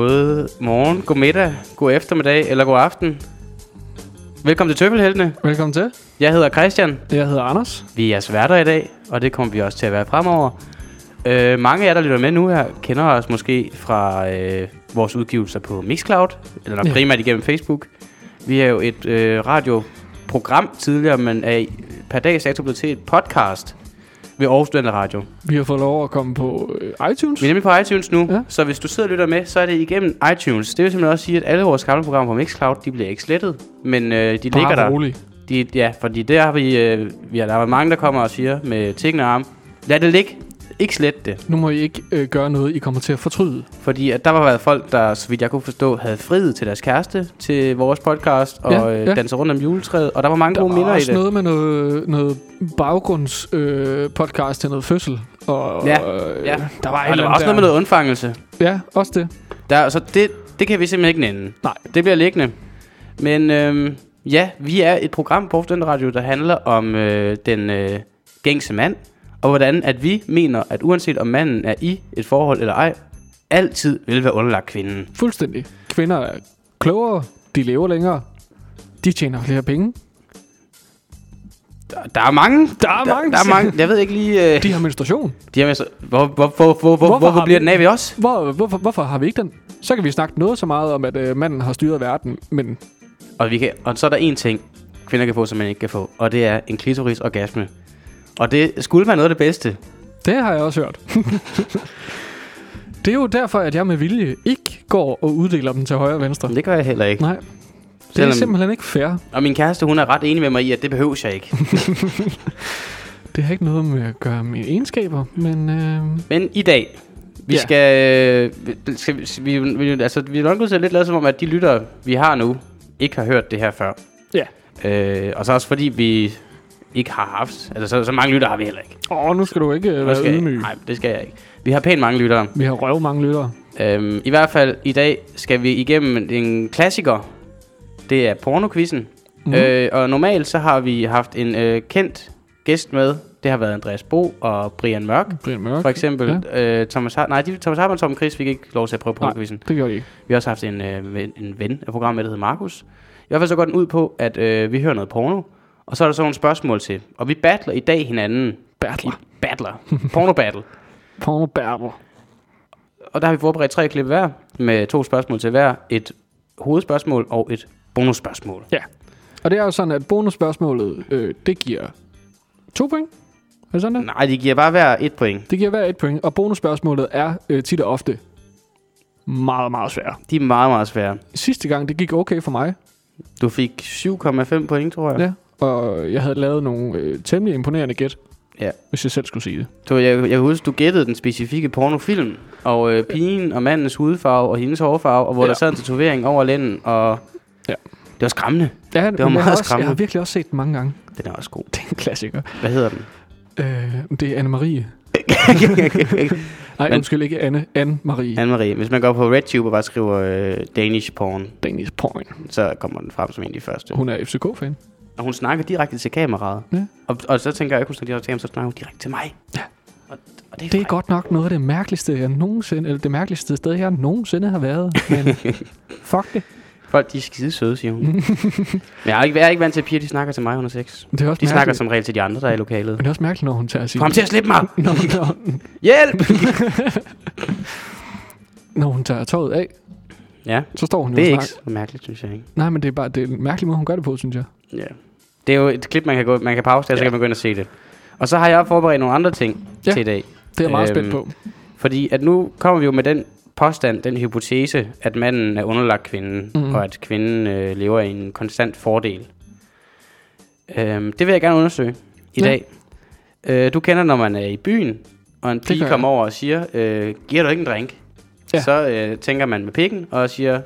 God morgen, god middag, god eftermiddag eller god aften. Velkommen til Tøffelheltene. Velkommen til. Jeg hedder Christian. Jeg hedder Anders. Vi er jeres værter i dag, og det kommer vi også til at være fremover. Øh, mange af jer, der lytter med nu her, kender os måske fra øh, vores udgivelser på Mixcloud, eller nok Ja. primært igennem Facebook. Vi er jo et øh, radioprogram tidligere, men er per dags dato blevet til et podcast ved Aarhus Studenter Radio. Vi har fået lov at komme på øh, iTunes. Vi er nemlig på iTunes nu, ja. Så hvis du sidder og lytter med, så er det igennem iTunes. Det vil simpelthen også sige, at alle vores gamle programmer på Mixcloud, de bliver ikke slettet, men øh, de ligger der. rolig. De, ja, fordi der har vi, øh, vi har, der er mange, der kommer og siger med tiggende arm, lad det ligge, ikke slet det. Nu må I ikke øh, gøre noget, I kommer til at fortryde. Fordi at der var været folk, der, så vidt jeg kunne forstå, havde friet til deres kæreste til vores podcast og Ja, ja, øh, ja. danset rundt om juletræet. Og der var mange Der gode var minder i også det. noget med noget, noget baggrunds øh, podcast til noget fødsel. Og, Ja, øh, ja. Der var, Og der var også noget med noget undfangelse. Ja, også det. Der, så det, det kan vi simpelthen ikke nænde. Nej. Det bliver liggende. Men øhm, ja, vi er et program på Aarhus Radio, der handler om øh, den øh, gængse mand. Og hvordan at vi mener, at uanset om manden er i et forhold eller ej, altid vil være underlagt kvinden. Fuldstændig. Kvinder er klogere. De lever længere. De tjener flere penge. Der, der er mange. Der er der, mange Der er mange. Jeg ved ikke lige... Øh, De har menstruation. de har så, hvor, hvor, hvor, hvor, hvor, Hvorfor har bliver vi- den af ved os? Hvor, hvorfor, hvorfor har vi ikke den? Så kan vi snakke noget så meget om, at øh, manden har styret verden, men Og, vi kan, og så er der en ting, kvinder kan få, som man ikke kan få. Og det er en klitoris orgasme. Og det skulle være noget af det bedste. Det har jeg også hørt. det er jo derfor, at jeg med vilje ikke går og uddeler dem til højre og venstre. Men det gør jeg heller ikke. Nej, det er Selvom- simpelthen ikke fair. Og min kæreste, hun er ret enig med mig i, at det behøver jeg ikke. Det har ikke noget med at gøre mine egenskaber, men øh, Men i dag, vi Ja. skal, øh, skal vi, vi, altså, vi er nok nødt til at lidt lade som om, at de lytter, vi har nu, ikke har hørt det her før. Ja. Øh, og så også fordi vi ikke har haft, altså så, så mange lytter har vi heller ikke. åh, nu skal du ikke øh, være skal ydmyg. nej, det skal jeg ikke. Vi har pænt mange lyttere. Vi har røv mange lyttere. Øhm, I hvert fald i dag skal vi igennem en klassiker. Det er pornokvisten. Mhm. Mm. Øh, og normalt så har vi haft en øh, kendt gæst med. Det har været Andreas Bo og Brian Mørk. Brian Mørk. For eksempel ja. øh, Thomas Har- Nej, de, Thomas Hartmann og Tom Chris fik ikke lov til at prøve pornokvisten. Det gjorde de ikke. Vi har også haft en, øh, en ven af programmet, der hedder Markus. I hvert fald så går den ud på, at øh, vi hører noget porno. Og så er der så nogle spørgsmål til. Og vi battler i dag hinanden. Battler. I battler. Porno battle. Porno battle. Og der har vi forberedt tre klip hver, med to spørgsmål til hver. Et hovedspørgsmål og et bonusspørgsmål. Og det er jo sådan, at bonusspørgsmålet, øh, det giver to point. Er det sådan det? Nej, de giver bare hver et point. Det giver hver et point, og bonusspørgsmålet er øh, tit og ofte meget, meget svært. De er meget, meget svære. Sidste gang, det gik okay for mig. Du fik 7,5 point, tror jeg. Ja. Og jeg havde lavet nogle øh, temmelig imponerende gæt. Ja. Hvis jeg selv skulle sige det. Du, jeg, jeg kan huske, du gættede den specifikke pornofilm, og øh, pigen og mandens hudfarve og hendes hårfarve, og hvor ja. Der sad en tatovering over lænden, og Ja. det var skræmmende. Ja, var men meget jeg har også, skræmmende. Jeg har virkelig også set den mange gange. Den er også god. Det er en klassiker. Hvad hedder den? Øh, det er Anne-Marie. Nej, Men- undskyld, ikke Anne. Anne-Marie. Anne-Marie. Hvis man går på RedTube og bare skriver øh, Danish porn, Danish Point. så kommer den frem som en af de første. Hun er FCK-fan. Og hun snakker direkte til kameraet. Ja. Og, og så tænker jeg, at hun snakker direkte til kameraet, så snakker hun direkte til mig. Ja. Og, og det, er Det er godt nok noget af det mærkeligste, jeg nogensinde, eller det mærkeligste sted, jeg nogensinde har været. Men fuck det. Folk, de er skide søde, siger hun. Men jeg er, ikke, jeg er ikke vant til, at piger de snakker til mig under sex. Det er også De snakker mærkeligt. som regel til de andre, der er i lokalet. Men det er også mærkeligt, når hun tager sin... Kom til at slippe mig! når, når, Hjælp! når hun tager tøjet af, ja, så står hun jo det er ikke snakker. så mærkeligt, synes jeg ikke. Nej, men det er bare det er en mærkelig måde, hun gør det på, synes jeg. Ja. Det er jo et klip, man kan, gå, man kan pause det, og så Ja. kan man gå ind og se det. Og så har jeg forberedt nogle andre ting Ja. til i dag. Det er jeg meget Øhm, spændt på. Fordi at nu kommer vi jo med den påstand, den hypotese, at manden er underlagt kvinden, mm. og at kvinden øh, lever i en konstant fordel. Øhm, det vil jeg gerne undersøge i Ja. dag. Øh, du kender, når man er i byen, og en pige kommer over og siger, øh, giver du ikke en drink? Ja. Så øh, tænker man med pikken og siger,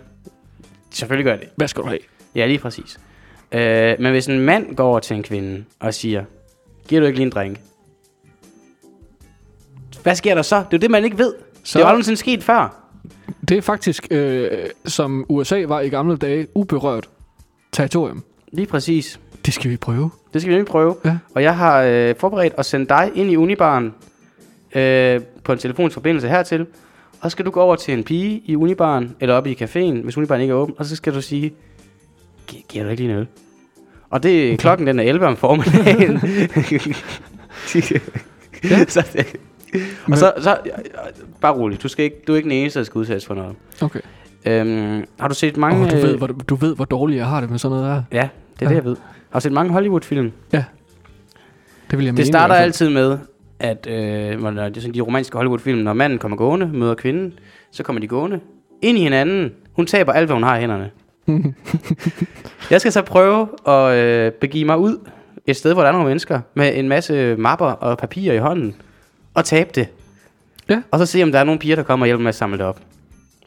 selvfølgelig gør jeg det. Hvad skal du have? Ja, lige præcis. Øh, men hvis en mand går over til en kvinde og siger, giver du ikke lige en drink? Hvad sker der så? Det er jo det, man ikke ved. Så... Det er jo aldrig sket før. Det er faktisk, øh, som USA var i gamle dage, uberørt territorium. Lige præcis. Det skal vi prøve. Det skal vi nemlig prøve. Ja. Og jeg har øh, forberedt at sende dig ind i Unibaren øh, på en telefonsforbindelse hertil. Og så skal du gå over til en pige i unibaren, eller oppe i caféen, hvis unibaren ikke er åben, og så skal du sige, "Gi- giver du ikke lige en øl? Og det, klokken den er 11 om formiddagen. Ja. så, det, og så, så, bare rolig, du, skal ikke, du er ikke den eneste, der skal udsættes for noget. Okay. Øhm, har du set mange... Åh, du, ved, hvor, du ved, hvor dårligt jeg har det med sådan noget der. Ja, det er Ja. det, jeg ved. Har du set mange Hollywood-film? Det vil jeg mene. Det i starter fald. altid med, at øh, når det er sådan de romantiske Hollywood-film, når manden kommer gående, møder kvinden, så kommer de gående ind i hinanden. Hun taber alt, hvad hun har i hænderne. jeg skal så prøve at øh, begive mig ud et sted, hvor der er nogle mennesker, med en masse mapper og papirer i hånden, og tabe det. Ja. Og så se, om der er nogle piger, der kommer og hjælper med at samle det op.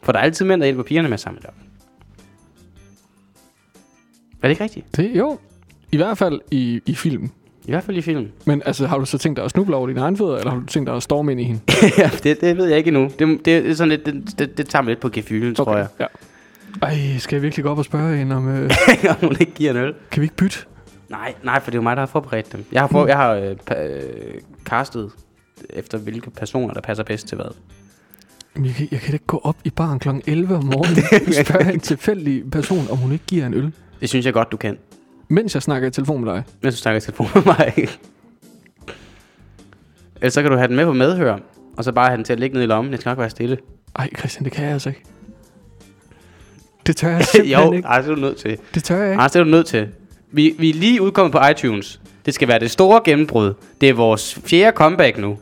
For der er altid mænd, der hjælper pigerne med at samle det op. Er det ikke rigtigt? Det, jo, i hvert fald i, i film. I hvert fald i filmen. Men altså, har du så tænkt dig at snuble over dine egne fødder, eller har du tænkt dig at storme ind i hende? ja, det, det ved jeg ikke endnu. Det, det er sådan lidt, det, det, det tager mig lidt på gefylen, okay. tror jeg. Ja. Ej, skal jeg virkelig gå op og spørge hende om... Øh, Om hun ikke giver en øl. kan vi ikke bytte? Nej, nej, for det er jo mig, der har forberedt dem. Jeg har, for, jeg har øh, øh, castet efter hvilke personer, der passer bedst til hvad. Jeg, kan, jeg kan ikke gå op i baren kl. 11 om morgenen og spørge en tilfældig person, om hun ikke giver en øl, Det synes jeg godt, du kan. mens jeg snakker i telefon med dig. Mens du snakker i telefon med mig. Ellers så kan du have den med på medhør, og så bare have den til at ligge ned i lommen. Det skal nok være stille. Ej, Christian, det kan jeg altså ikke. Det tør jeg simpelthen jo, ikke. ej, det er du nødt til. Det tør jeg ikke. Nej, det er du nødt til. Vi, vi er lige udkommet på iTunes. Det skal være det store gennembrud. Det er vores fjerde comeback nu.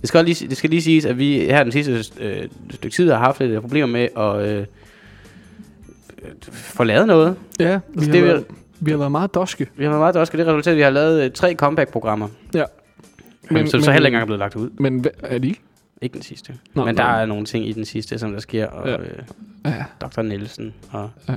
Det skal, lige, det skal lige siges, at vi her den sidste øh, stykke tid har haft lidt problemer med at øh, øh, få lavet noget. Ja, vi det har, været, vi har været meget doske. Vi har været meget også det resultat, at vi har lavet øh, tre comeback-programmer. Ja. Men, Men- så men- heller ikke engang er blevet lagt ud. Men er de ikke? Ikke den sidste. Nå, men der er nogle ting i den sidste, som der sker. Og Ja. øh, Ja. Dr. Nielsen. Og Ja.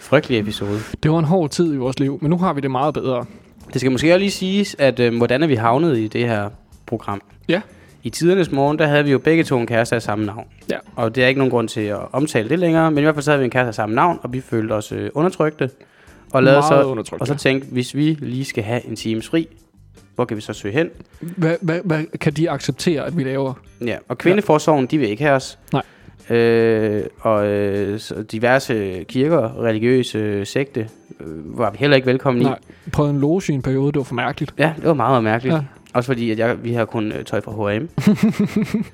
Frygtelig episode. Det var en hård tid i vores liv, men nu har vi det meget bedre. Det skal måske også lige siges, at øh, hvordan er vi havnet i det her program? Ja. I tidernes morgen, der havde vi jo begge to en kæreste af samme navn. Ja. Og det er ikke nogen grund til at omtale det længere, men i hvert fald så havde vi en kæreste af samme navn, og vi følte os øh, undertrykte. Og, lavede så, og så tænkte, hvis vi lige skal have en times fri, hvor kan vi så søge hen? Hvad, hvad, hvad kan de acceptere, at vi laver? Ja, og kvindeforsorgen, de vil ikke have os. Nej. Øh, og øh, diverse kirker, religiøse sekte, øh, var vi heller ikke velkommen i. Nej, prøvede en loge i en periode, det var for mærkeligt. Ja, det var meget, meget mærkeligt. Ja. Også fordi, at jeg, vi har kun øh, tøj fra H&M.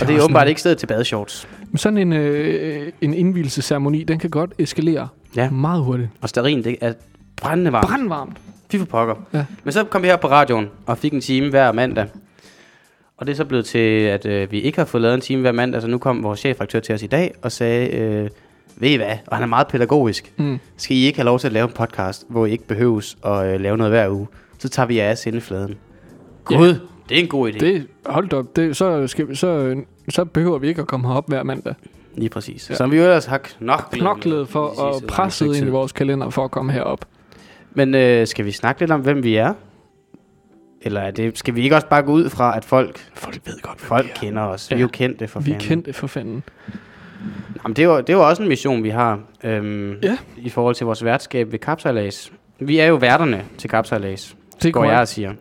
Og det er åbenbart ikke stedet til badeshorts. Men sådan en, øh, en indvielsesceremoni, den kan godt eskalere Ja. meget hurtigt. Og sterin, det er brændende varmt. Brandvarmt. Fy for pokker. Ja. Men så kom vi her på radioen og fik en time hver mandag. Og det er så blevet til, at øh, vi ikke har fået lavet en time hver mandag, så nu kom vores chefredaktør til os i dag og sagde, øh, ved I hvad, og han er meget pædagogisk, Mm. skal I ikke have lov til at lave en podcast, hvor I ikke behøves at øh, lave noget hver uge, så tager vi jeres sendefladen. Ja. Gud, det er en god idé. Det. Hold op, det, så, skal, vi- så, så behøver vi ikke at komme herop hver mandag. Lige præcis. Ja. Ja. Som vi jo ellers har knoklet, Knoklet for at presse ind i vores kalender for at komme herop. Men øh, skal vi snakke lidt om, hvem vi er? Eller er det, skal vi ikke også bare gå ud fra, at folk, Folk ved godt, folk kender os? Ja. Vi er jo kendte for Vi er fanden. kendte for fanden. Jamen, det, er jo, det er jo også en mission, vi har øhm, Ja. i forhold til vores værtskab ved Kapsejlads. Vi er jo værterne til Kapsejlads, Det, går går jeg og siger.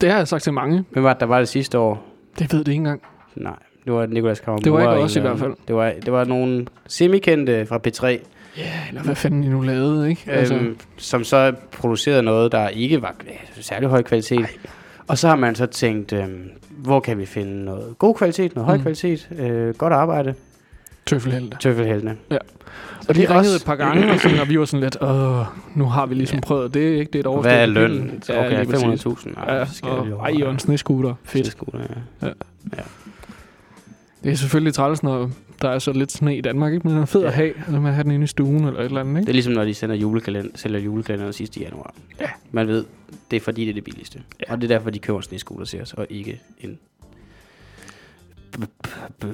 det har jeg sagt til mange. Hvem var det, der var det sidste år? Det ved det ikke engang. Nej, det var Nicolas Kammermure. Det var ikke og en os i hvert anden. Det var, det var nogle semikendte fra P3, Ja, eller hvad fanden I nu lavede, ikke? altså. øhm, som så producerede noget, der ikke var øh, særlig høj kvalitet. Ej. Og så har man så tænkt, øhm, hvor kan vi finde noget god kvalitet, noget høj Mm. kvalitet, øh, godt arbejde, Tøffelhelte. tøffelheltene. Ja. Så Og de det er ringede også- et par gange, og, sådan, og vi var sådan lidt, åh, nu har vi ligesom Ja. prøvet det, ikke? Det er et overstået Hvad er Ja, okay, lige præcis. 500.000. Ej, Ja, så skal og, vi ej, og en snescooter. Fedt. Snescooter, ja. Det er selvfølgelig træls, når der er så lidt sne i Danmark, ikke? Men den er fed Ja. at have, eller man have den inde i stuen, eller et eller andet, Det ikke? er ligesom, når de sender julekalender, sælger julekalender sidste januar. Ja. Man ved, det er fordi, det er det billigste. Ja. Og det er derfor, de køber en snescooter til os, og ikke en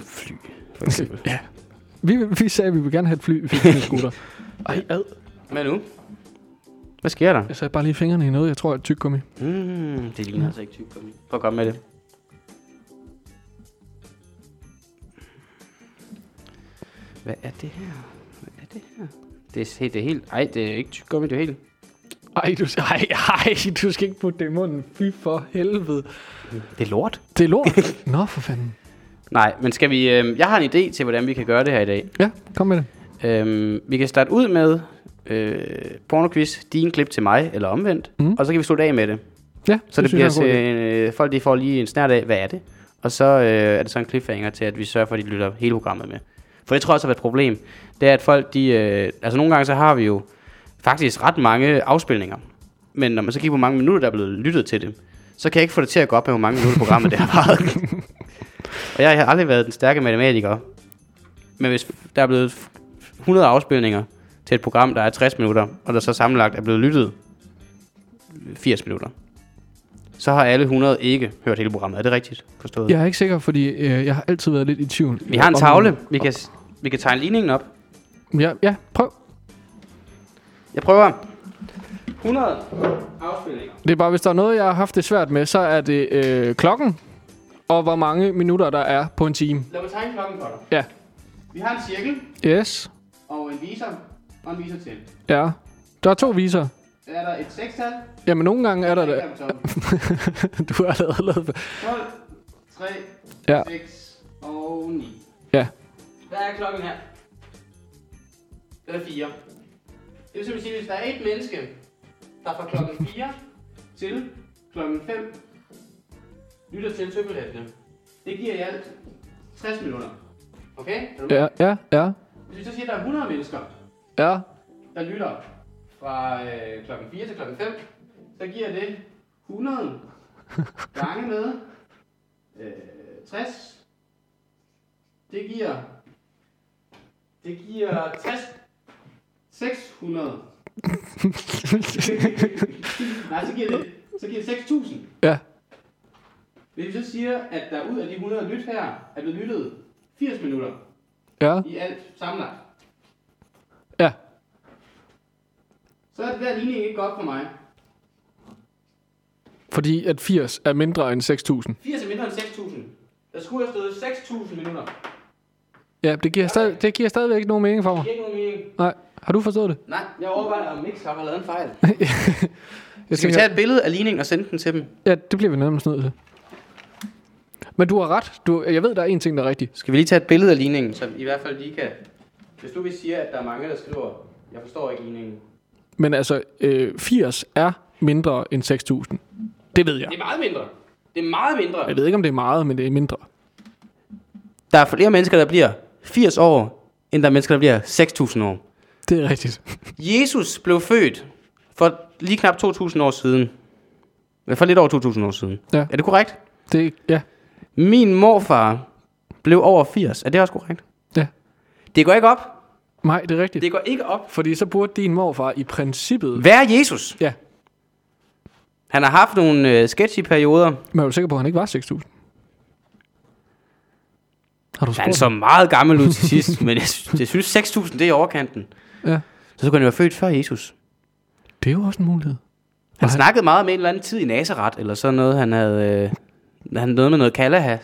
fly, for eksempel. Ja. Vi, vi sagde, at vi vil gerne have et fly, vi fik en scooter. Ej, ad. Hvad nu? Hvad sker der? Jeg satte bare lige fingrene i noget, jeg tror er et tyggegummi. Mm, det ligner altså ikke tyggegummi. Prøv at komme med det. Hvad er det her? Hvad er det her? Det er, helt- det er helt... Ej, det er ikke tyggegummi, det er helt... Ej, du, ej, ej, du skal ikke putte det i munden. Fy for helvede. Det er lort. Det er lort. Nå, for fanden. Nej, men skal vi... Øh, jeg har en idé til, hvordan vi kan gøre det her i dag. Ja, kom med det. Øhm, vi kan starte ud med øh, pornoquiz, din klip til mig, eller omvendt. Mhm. Og så kan vi slutte af med det. Ja, Så det, jeg bliver er en til, øh, folk de får lige en snært af, hvad er det? Og så øh, er det så en cliffhanger til, at vi sørger for, at de lytter hele programmet med. For det tror jeg også har været et problem. Det er, at folk, de... Øh, altså nogle gange så har vi jo faktisk ret mange afspilninger. Men når man så kigger på, hvor mange minutter, der er blevet lyttet til det, så kan jeg ikke få det til at gå op med, hvor mange minutter programmet det har varet. og jeg har aldrig været den stærke matematiker. Men hvis der er blevet 100 afspilninger til et program, der er 60 minutter, og der så sammenlagt er blevet lyttet 80 minutter, så har alle 100 ikke hørt hele programmet. Er det rigtigt forstået? Jeg er ikke sikker, fordi øh, jeg har altid været lidt i tvivl. Vi har en tavle. Vi kan, vi kan tegne ligningen op. Ja, ja, prøv. Jeg prøver. 100 afspilninger. Det er bare, hvis der er noget, jeg har haft det svært med, så er det øh, klokken, og hvor mange minutter der er på en time. Lad mig tegne klokken for dig. Ja. Vi har en cirkel Yes. og en viser og en viser til. Ja. Der er to viser. Er der et sekstal? Jamen, nogle gange er der det. Du har allerede lavet 12, 3, Ja. 6 og 9. Hvad er klokken her? Den er 4. Det vil simpelthen sige, at hvis der er et menneske, der fra klokken 4 til klokken 5 lytter til Tøbbelhæfte, det giver alt 60 minutter. Okay? Ja, ja, ja. Hvis vi så siger, at der er 100 mennesker, Ja. der lytter fra øh, klokken 4 til klokken 5, så giver det 100 gange med øh, 60. Det giver det giver 60 600. Nej, så giver det så giver det 6000. Ja. Hvis vi så siger, at der ud af de 100 lyt her, er blevet lyttet 80 minutter Ja. i alt samlet, Ja. så er det der ligning ikke godt for mig. Fordi at 80 er mindre end 6.000. 80 er mindre end 6.000. Der skulle have stået 6.000 minutter. Ja, det giver, stadig, det giver stadigvæk ikke nogen mening for mig. Det giver ikke nogen mening. Nej. Har du forstået det? Nej, jeg overvejer, om Mix har lavet en fejl. Jeg Skal vi tage et billede af ligningen og sende den til dem? ja, det bliver vi nærmest nødt til. Men du har ret. Du, jeg ved, der er en ting, der er rigtig. Skal vi lige tage et billede af ligningen, så i hvert fald lige kan... Hvis du vil sige, at der er mange, der skriver, jeg forstår ikke ligningen. Men altså, øh, 80 er mindre end 6.000. Det ved jeg. Det er meget mindre. Det er meget mindre. Jeg ved ikke, om det er meget, men det er mindre. Der er flere mennesker, der bliver 80 år, end der er mennesker, der bliver 6.000 år. Det er rigtigt. Jesus blev født for lige knap 2.000 år siden. For lidt over 2.000 år siden. Ja. Er det korrekt? Det, ja. Min morfar blev over 80. Er det også korrekt? Ja. Det går ikke op. Nej, det er rigtigt. Det går ikke op. Fordi så burde din morfar i princippet... Er Jesus? Ja. Han har haft nogle øh, sketchy perioder. Men er du sikker på, at han ikke var 6.000? Har du Han så meget gammel ud til sidst, men jeg, sy- jeg synes 6.000 det er i overkanten. Ja. Så kunne han være født før Jesus. Det er jo også en mulighed. Han Nej. snakkede meget med en eller anden tid i Nazareth, eller sådan noget. Han havde, øh, han noget med noget kalaha.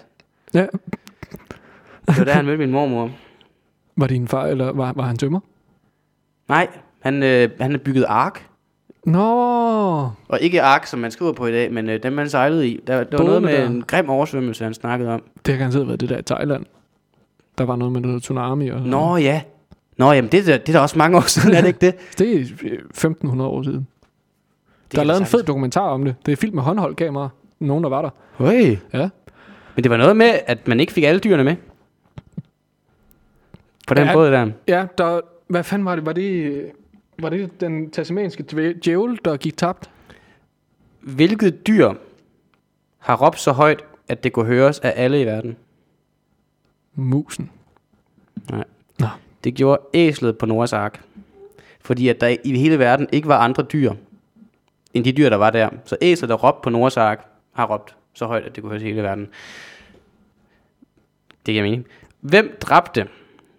Ja. Det var der, han mødte min mormor. Var din far, eller var, var han tømmer? Nej, han, øh, han havde bygget ark. Nå, Og ikke ark, som man skriver på i dag, men øh, dem, man sejlede i. Der, der var noget med der. en grim oversvømmelse, han snakkede om. det har garanteret været det der i Thailand. Der var noget med noget tsunami og. Nå ja. Nå, jamen det, det er da også mange år siden, er det ikke det? Det er øh, 1500 år siden. det der er lavet en fed dokumentar om det. Det er filmet med håndholdt kamera. Nogen, der var der. Høj. Ja. Men det var noget med, at man ikke fik alle dyrene med. På den Ja. båd der. Ja, der, hvad fanden var det? Var det, var det den tasmanske djævel, der gik tabt? Hvilket dyr har råbt så højt, at det kunne høres af alle i verden? Musen. Nej. Nå. Det gjorde æslet på Noahs ark. Fordi at der i hele verden ikke var andre dyr, end de dyr, der var der. Så æslet, der råbte på Noahs ark, har råbt så højt, at det kunne høres i hele verden. Det giver mening. Hvem dræbte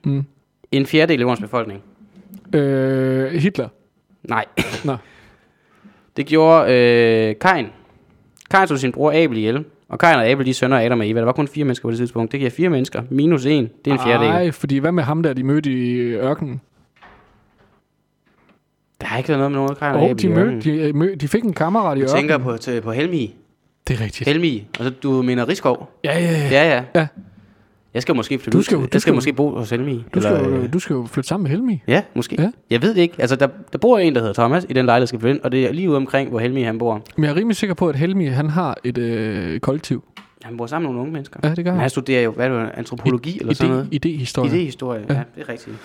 Mm. en fjerdedel af jordens befolkning? Øh, Hitler. Nej. Nå. Det gjorde øh, Kain. Kain tog sin bror Abel ihjel. Og Kain og Abel, de er sønner Adam og Eva. Der var kun fire mennesker på det tidspunkt. Det giver fire mennesker. Minus en. Det er en fjerdedel. Nej, fordi hvad med ham der, de mødte i ørkenen? Der har ikke været noget med noget Kain og Og Abel de, mødte, de, øh, mød, de fik en kammerat i Jeg ørkenen. tænker på, til, på Helmi. Det er rigtigt. Helmi. Og så du mener Rigskov. Ja, ja, ja. Ja, ja. Ja. Jeg skal måske flytte Du ud skal til- du Jeg skal skal måske bo hos Helmi. Du skal, eller, jo, øh, du skal jo flytte sammen med Helmi. Ja, måske. Ja. Jeg ved ikke. Altså, der, der bor en, der hedder Thomas, i den lejlighed, skal flytte ind, og det er lige ude omkring, hvor Helmi han bor. Men jeg er rimelig sikker på, at Helmi han har et øh, kollektiv. Han bor sammen med nogle unge mennesker. Ja, det gør Men han. han studerer jo, hvad er det, antropologi eller sådan noget? Idehistorie, Ja. ja. ja, det er rigtigt.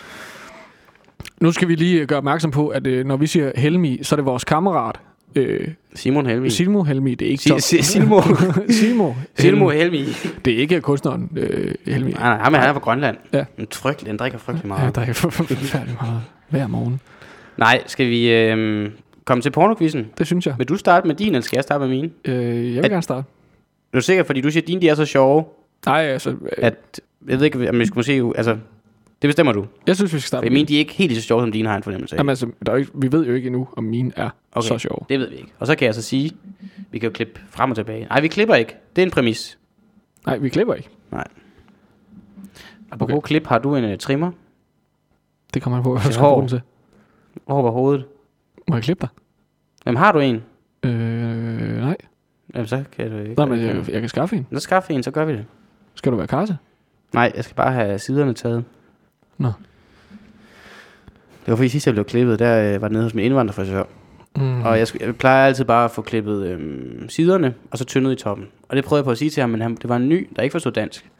Nu skal vi lige gøre opmærksom på, at øh, når vi siger Helmi, så er det vores kammerat. Øh, Simon Helmi. Silmo Helmi, det er ikke Tom. si- Silmo. Silmo. Silmo Helmi. Det er ikke kunstneren øh, Helmi. Nej, nej, ham er, han er fra Grønland. Ja. En frygtelig, han drikker frygtelig Ja, meget. der er forfærdeligt meget hver morgen. Nej, skal vi øh, komme til pornokvisten? Det synes jeg. Vil du starte med din, eller skal jeg starte med min? Øh, jeg vil At- gerne starte. Er du sikker, fordi du siger, at dine de er så sjove, Nej, altså, øh, at jeg ved ikke, om vi skal måske... Altså, det bestemmer du. jeg synes, vi skal starte med mine, de er ikke helt så sjove, som dine har en fornemmelse af. Jamen, altså, der er ikke, vi ved jo ikke endnu, om mine er okay. Så sjove. Det ved vi ikke. Og så kan jeg så sige, vi kan jo klippe frem og tilbage. Nej, vi klipper ikke. Det er en præmis. Nej, vi klipper ikke. Apropos Okay. klip, har du en uh, trimmer Det kommer man på, hvad jeg skal bruge den til. over hovedet? Må jeg klippe dig? Jamen, har du en? Øh, nej. Jamen, så kan du ikke. Nej, men jeg, jeg kan skaffe en. Så skaffe en, så gør vi det. Skal du være karse? Nej, jeg skal bare have siderne taget. Nå. Det var fordi sidst jeg blev klippet, der øh, var det nede hos min indvandrerfrisør. Mm. Mm. Og jeg, jeg plejer altid bare at få klippet øhm, siderne, og så tyndet i toppen. Og det prøvede jeg på at sige til ham, men han, det var en ny, der ikke forstod dansk.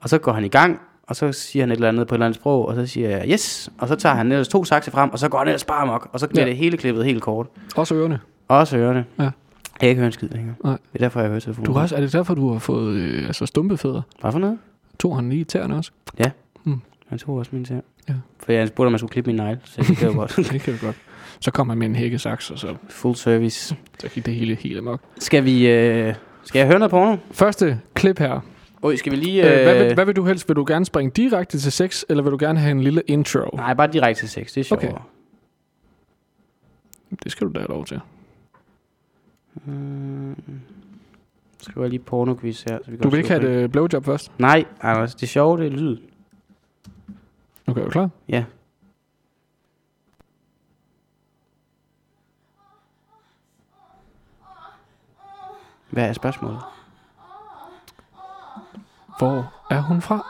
Og så går han i gang, og så siger han et eller andet på et eller andet sprog, og så siger jeg, yes. Og så tager han ellers to sakse frem, og så går han ellers bare amok. Og så bliver Ja. ja. det hele klippet helt kort. Også ørerne. Også ørerne. Ja. Jeg kan ikke høre en skid længere. Nej. Det er derfor, jeg hører telefonen. Du har også, er det derfor, du har fået øh, altså stumpefødder? Hvad for noget? Tog han lige i tæerne også? Han tog også min til. Ja. For jeg spurgte, om man skulle klippe min negle, så det kan jo godt. det kan du godt. Så kom han med en hækkesaks, og så, Full service. så gik det hele helt amok. Skal vi... Øh, skal jeg høre noget porno? Første klip her. Oj, skal vi lige... Øh, Øh, hvad, vil, hvad vil du helst? Vil du gerne springe direkte til sex, eller vil du gerne have en lille intro? Nej, bare direkte til sex. Det er sjovere. Okay. Det skal du da have lov til. Mm. Skriver jeg lige pornoquiz her. Så vi kan Du vil ikke have et øh, blowjob først? Nej, Anders. Det sjove, det er lyd. Okay, er du klar? Ja. Hvad er spørgsmålet? Hvor er hun fra?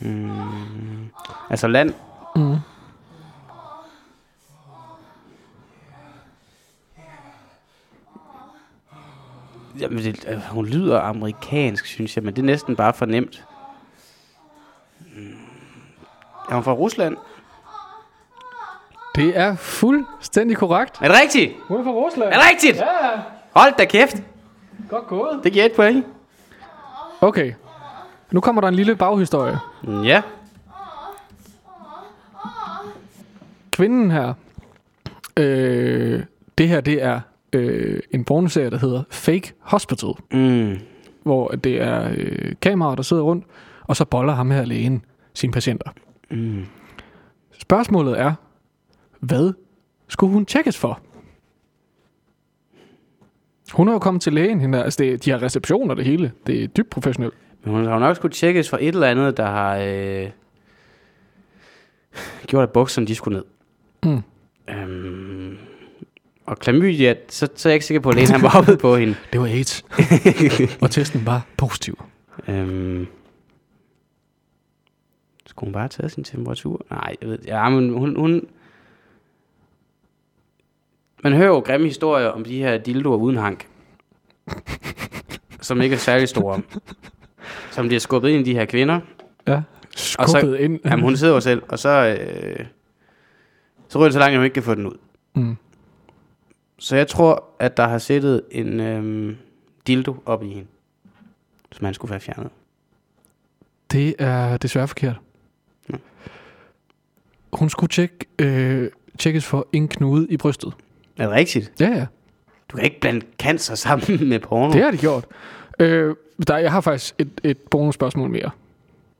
Hmm. Altså land. Mm. Jamen, det, øh, hun lyder amerikansk, synes jeg, men det er næsten bare for nemt. Hmm. Er hun fra Rusland? Det er fuldstændig korrekt. Er det rigtigt? Hun er fra Rusland. Er det rigtigt? Ja, Hold da kæft. godt gået. Det giver et point. Okay. Nu kommer der en lille baghistorie. Ja. Kvinden her, øh, det her det er øh, en pornoserie, der hedder Fake Hospital, Mm. hvor det er øh, kameraer, der sidder rundt, og så boller ham her lægen sine patienter. Mm. Spørgsmålet er, hvad skulle hun tjekkes for? Hun er jo kommet til lægen, hende. Altså, det, de har receptioner det hele. Det er dybt professionelt. Men hun har jo nok skulle tjekkes for et eller andet, der har øh, gjort, at bukserne de skulle ned. Mm. Øhm, og klamydia, så, så er jeg ikke sikker på, at lægen han var oppe på hende. Det var AIDS. og testen var positiv. Øhm, skulle hun bare have taget sin temperatur? Nej, jeg ved Ja, men hun, hun... Man hører jo grimme historier om de her dildoer uden hank. som ikke er særlig store. Som bliver skubbet ind i de her kvinder. Ja. Skubbet ind. Jamen, hun sidder jo selv, og så... Øh, så ryger det så langt, at hun ikke kan få den ud. Mm. Så jeg tror, at der har sættet en øhm, dildo op i hende. Som han skulle være fjernet. Det er desværre forkert. Nå. Hun skulle tjekke, øh, tjekkes for en knude i brystet. Er det rigtigt? Ja, ja. Du kan ikke blande cancer sammen med porno. Det har de gjort. Øh, der, jeg har faktisk et, et bonusspørgsmål mere.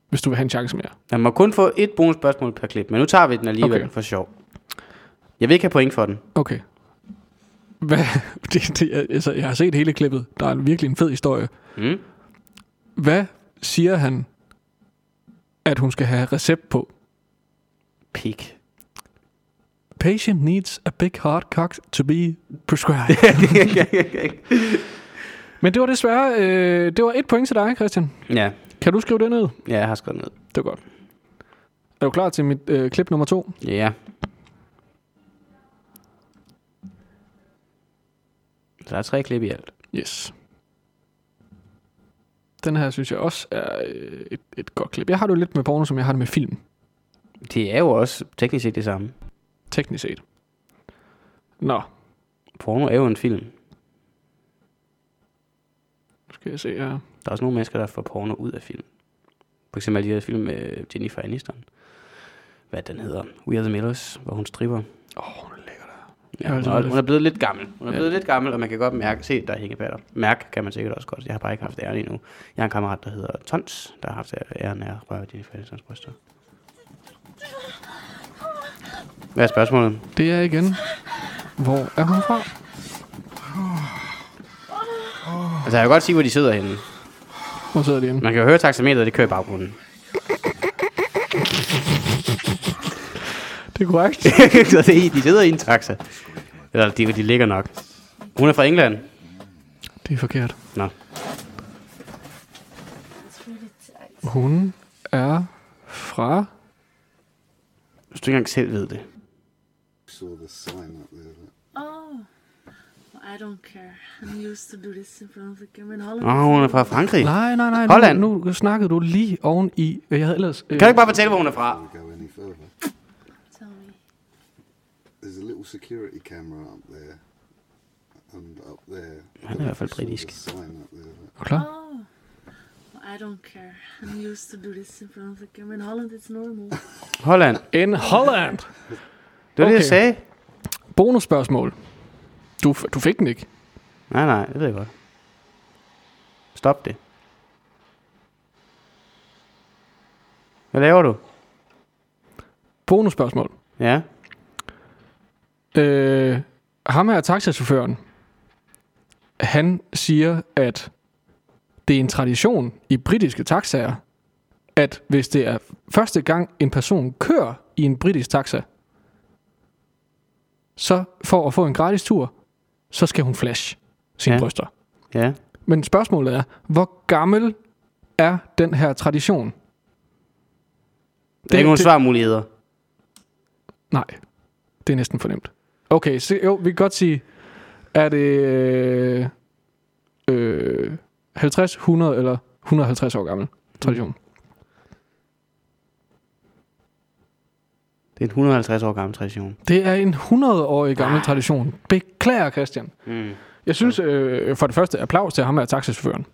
Hvis du vil have en chance mere. Man må kun få et bonusspørgsmål per klip, men nu tager vi den alligevel okay. for sjov. Jeg vil ikke have point for den. Okay. Hvad, det, det, altså, jeg har set hele klippet. Der er virkelig en fed historie. Mm? Hvad siger han, at hun skal have recept på? Pik. Patient needs a big hard cock to be prescribed. Men det var desværre, øh, det var et point til dig, Christian. Ja, Kan du skrive det ned? ja jeg har skrevet ned. Det var godt. Er du klar til mit øh, klip nummer to? Ja. Der er tre klip i alt. Yes. Den her synes jeg også er øh, et, et godt klip. Jeg har det jo lidt med porno, som jeg har det med film, Det er jo også teknisk set det samme. teknisk set. Nå, Porno er jo en film. nu skal jeg se her. Der er også nogle mennesker, der får porno ud af film. For eksempel de her film med Jennifer Aniston. Hvad den hedder? We Are The Millers, hvor hun stripper. Åh, oh, hun er. Ja, hun, er, hun er blevet lidt gammel. Hun er Ja. blevet lidt gammel, og man kan godt mærke, se, der er hængepatter. Mærke kan man sikkert også godt. Jeg har bare ikke haft æren endnu. Jeg har en kammerat, der hedder Tons, der har haft æren af at røre Jennifer Anistons bryster. Hvad er spørgsmålet? Det er igen. Hvor er hun fra? Altså, jeg kan godt sige, hvor de sidder henne. Hvor sidder de henne? Man kan jo høre taxameteret, det kører i baggrunden. Det er korrekt. så det er, de sidder i en taxa. Eller de, de ligger nok. Hun er fra England. Det er forkert. Nå. Hun er fra... Hvis du ikke engang selv ved det. saw the sign up there. But Oh, I don't care. I'm used to do this in front of the camera in Holland. Åh, oh, hun er fra Frankrig. Nej, nej, nej. Holland. Nu, nu snakkede du lige oven i... Jeg havde ellers... Øh, Kan du ikke bare fortælle, hvor hun er fra? before we go any further, little security camera up there, and up there. Han er i hvert fald britisk. Er du klar? Oh, I don't care. I'm used to do this in front of the camera in Holland. It's normal. Holland. In Holland. Det var okay. det, jeg sagde. Bonusspørgsmål. Du, du fik den ikke. Nej, nej, det ved jeg godt. Stop det. Hvad laver du? Bonusspørgsmål. Ja. Øh, ham her taxachaufføren, han siger, at det er en tradition i britiske taxaer, at hvis det er første gang en person kører i en britisk taxa, så for at få en gratis tur, så skal hun flash sine Ja. bryster. Ja. Men spørgsmålet er, hvor gammel er den her tradition? Der er ikke nogen det- svarmuligheder. Nej, det er næsten fornemt. Okay, så, jo, vi kan godt sige, er det øh, øh, 50, 100 eller 150 år gammel tradition? Det er en 150 år gammel tradition. Det er en 100-årig gammel tradition. Beklager, Christian. Mm. Jeg synes øh, for det første applaus til ham her taxachaufføren.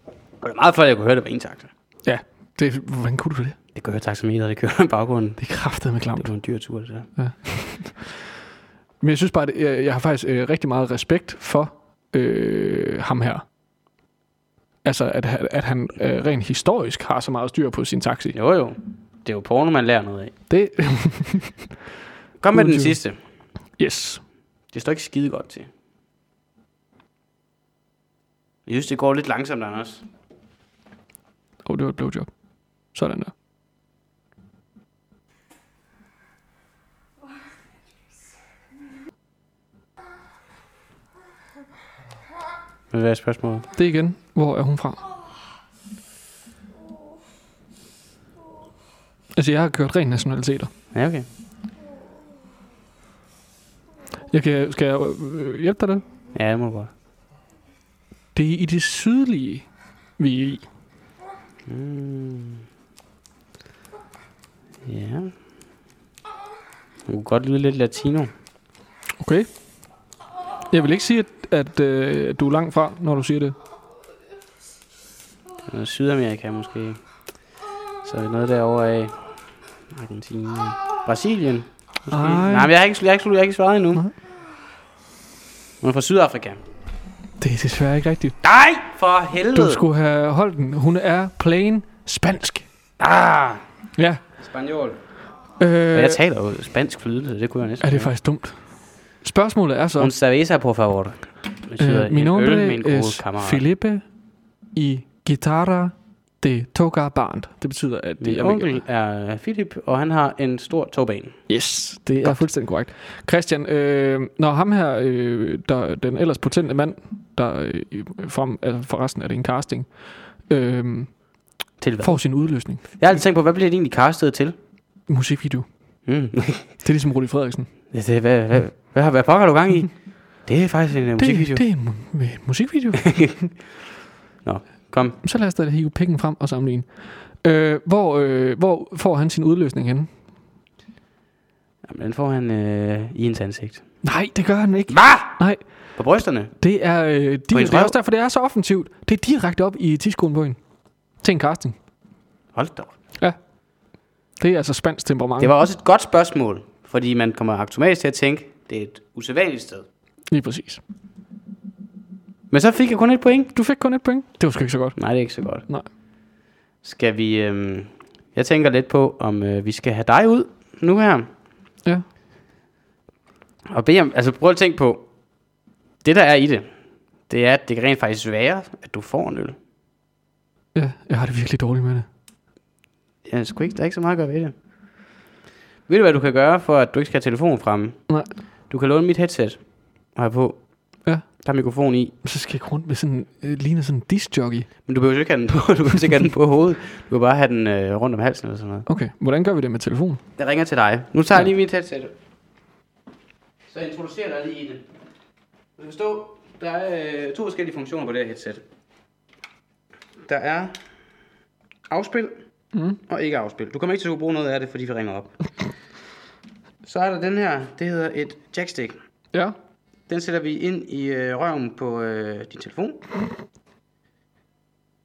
Det er meget før, jeg kunne høre, det var en taxa. Ja, det, hvordan kunne du det? Det kører taxameter, det kører i baggrunden. Det er kraftet med klamt. Det var en dyr tur, det der. Men jeg synes bare, at jeg, jeg har faktisk øh, rigtig meget respekt for øh, ham her. Altså, at, han- at han øh, rent historisk har så meget styr på sin taxi. Jo, jo. Det er jo porno, man lærer noget af. Det, Kom med den 22. sidste. yes. Det står ikke skide godt til. Jeg synes, det går lidt langsomt, Anders. Åh, oh, det var et blowjob. Sådan der. Hvad er spørgsmålet? Det igen. Hvor er hun fra? Altså, jeg har kørt ren nationaliteter. Ja, okay. Jeg kan, skal jeg øh, hjælpe dig det? Ja, det må du godt. Det er i det sydlige, vi er i. Mm. Ja. Det kunne godt lyde lidt latino. Okay. Jeg vil ikke sige, at, at øh, du er langt fra, når du siger det. Sydamerika måske. Så noget derovre af. Argentina. Brasilien. Måske. Ej. Nej, men jeg har ikke, jeg har ikke, jeg har ikke svaret endnu. Nej. Hun er fra Sydafrika. Det er desværre ikke rigtigt. Nej, for helvede. Du skulle have holdt den. Hun er plain spansk. Ah, Ja. spanjol. Øh, Og jeg taler jo spansk flydende, det kunne jeg næsten. er det faktisk dumt? Spørgsmålet er så... Un cerveza, por favor. Betyder Øh, øl med nombre es kammerat. Felipe y guitarra det togar barnt. Det betyder, at det Min er onkel er Philip, og han har en stor togbane. Yes, det er fuldstændig korrekt. Christian, øh, når ham her, øh, der, den ellers potente mand, der øh, frem, altså forresten er det en casting, øh, Til hvad? får sin udløsning. Jeg har altid tænkt på, hvad bliver det egentlig castet til? Musikvideo. Mm. Det er ligesom Rudi Frederiksen. ja, det, hvad, hvad, hvad, hvad, hvad pokker du gang i? Det er faktisk en uh, musikvideo. Det, er en mu- en musikvideo. Kom. Så lad os da hive pikken frem og sammenligne. Øh, hvor, øh, hvor får han sin udløsning henne? Jamen, den får han øh, i ens ansigt. Nej, det gør han ikke. Hvad? Nej, På brysterne? det er, øh, de, På det er også derfor, det er så offensivt. Det er direkte op i tidskolen på en. Til en casting. Hold da op. Det er altså spansk temperament. Det var også et godt spørgsmål, fordi man kommer automatisk til at tænke, det er et usædvanligt sted. Lige præcis. Men så fik jeg kun et point. Du fik kun et point. Det var sgu ikke så godt. Nej, det er ikke så godt. Nej. Skal vi... Øhm, jeg tænker lidt på, om øh, vi skal have dig ud nu her. Ja. Og bede om... Altså prøv at tænke på... Det der er i det, det er, at det kan rent faktisk være, at du får en øl. Ja, jeg har det virkelig dårligt med det. Er sgu ikke, der er ikke så meget at gøre ved det. Ved du, hvad du kan gøre, for at du ikke skal have telefonen fremme? Nej. Du kan låne mit headset og have på. Ja. Der er mikrofon i. Så skal jeg rundt med sådan, øh, ligner sådan en disc jockey. Men du behøver ikke have den på, du behøver ikke have den på hovedet. Du kan bare have den øh, rundt om halsen eller sådan noget. Okay, hvordan gør vi det med telefon? Jeg ringer til dig. Nu tager jeg Ja. lige mit headset. Så jeg introducerer dig lige i det. Du kan forstå, der er øh, to forskellige funktioner på det her headset. Der er afspil Mm. og ikke afspil. Du kommer ikke til at bruge noget af det, fordi vi ringer op. Så er der den her, det hedder et jackstick. Ja. Den sætter vi ind i øh, røven på øh, din telefon.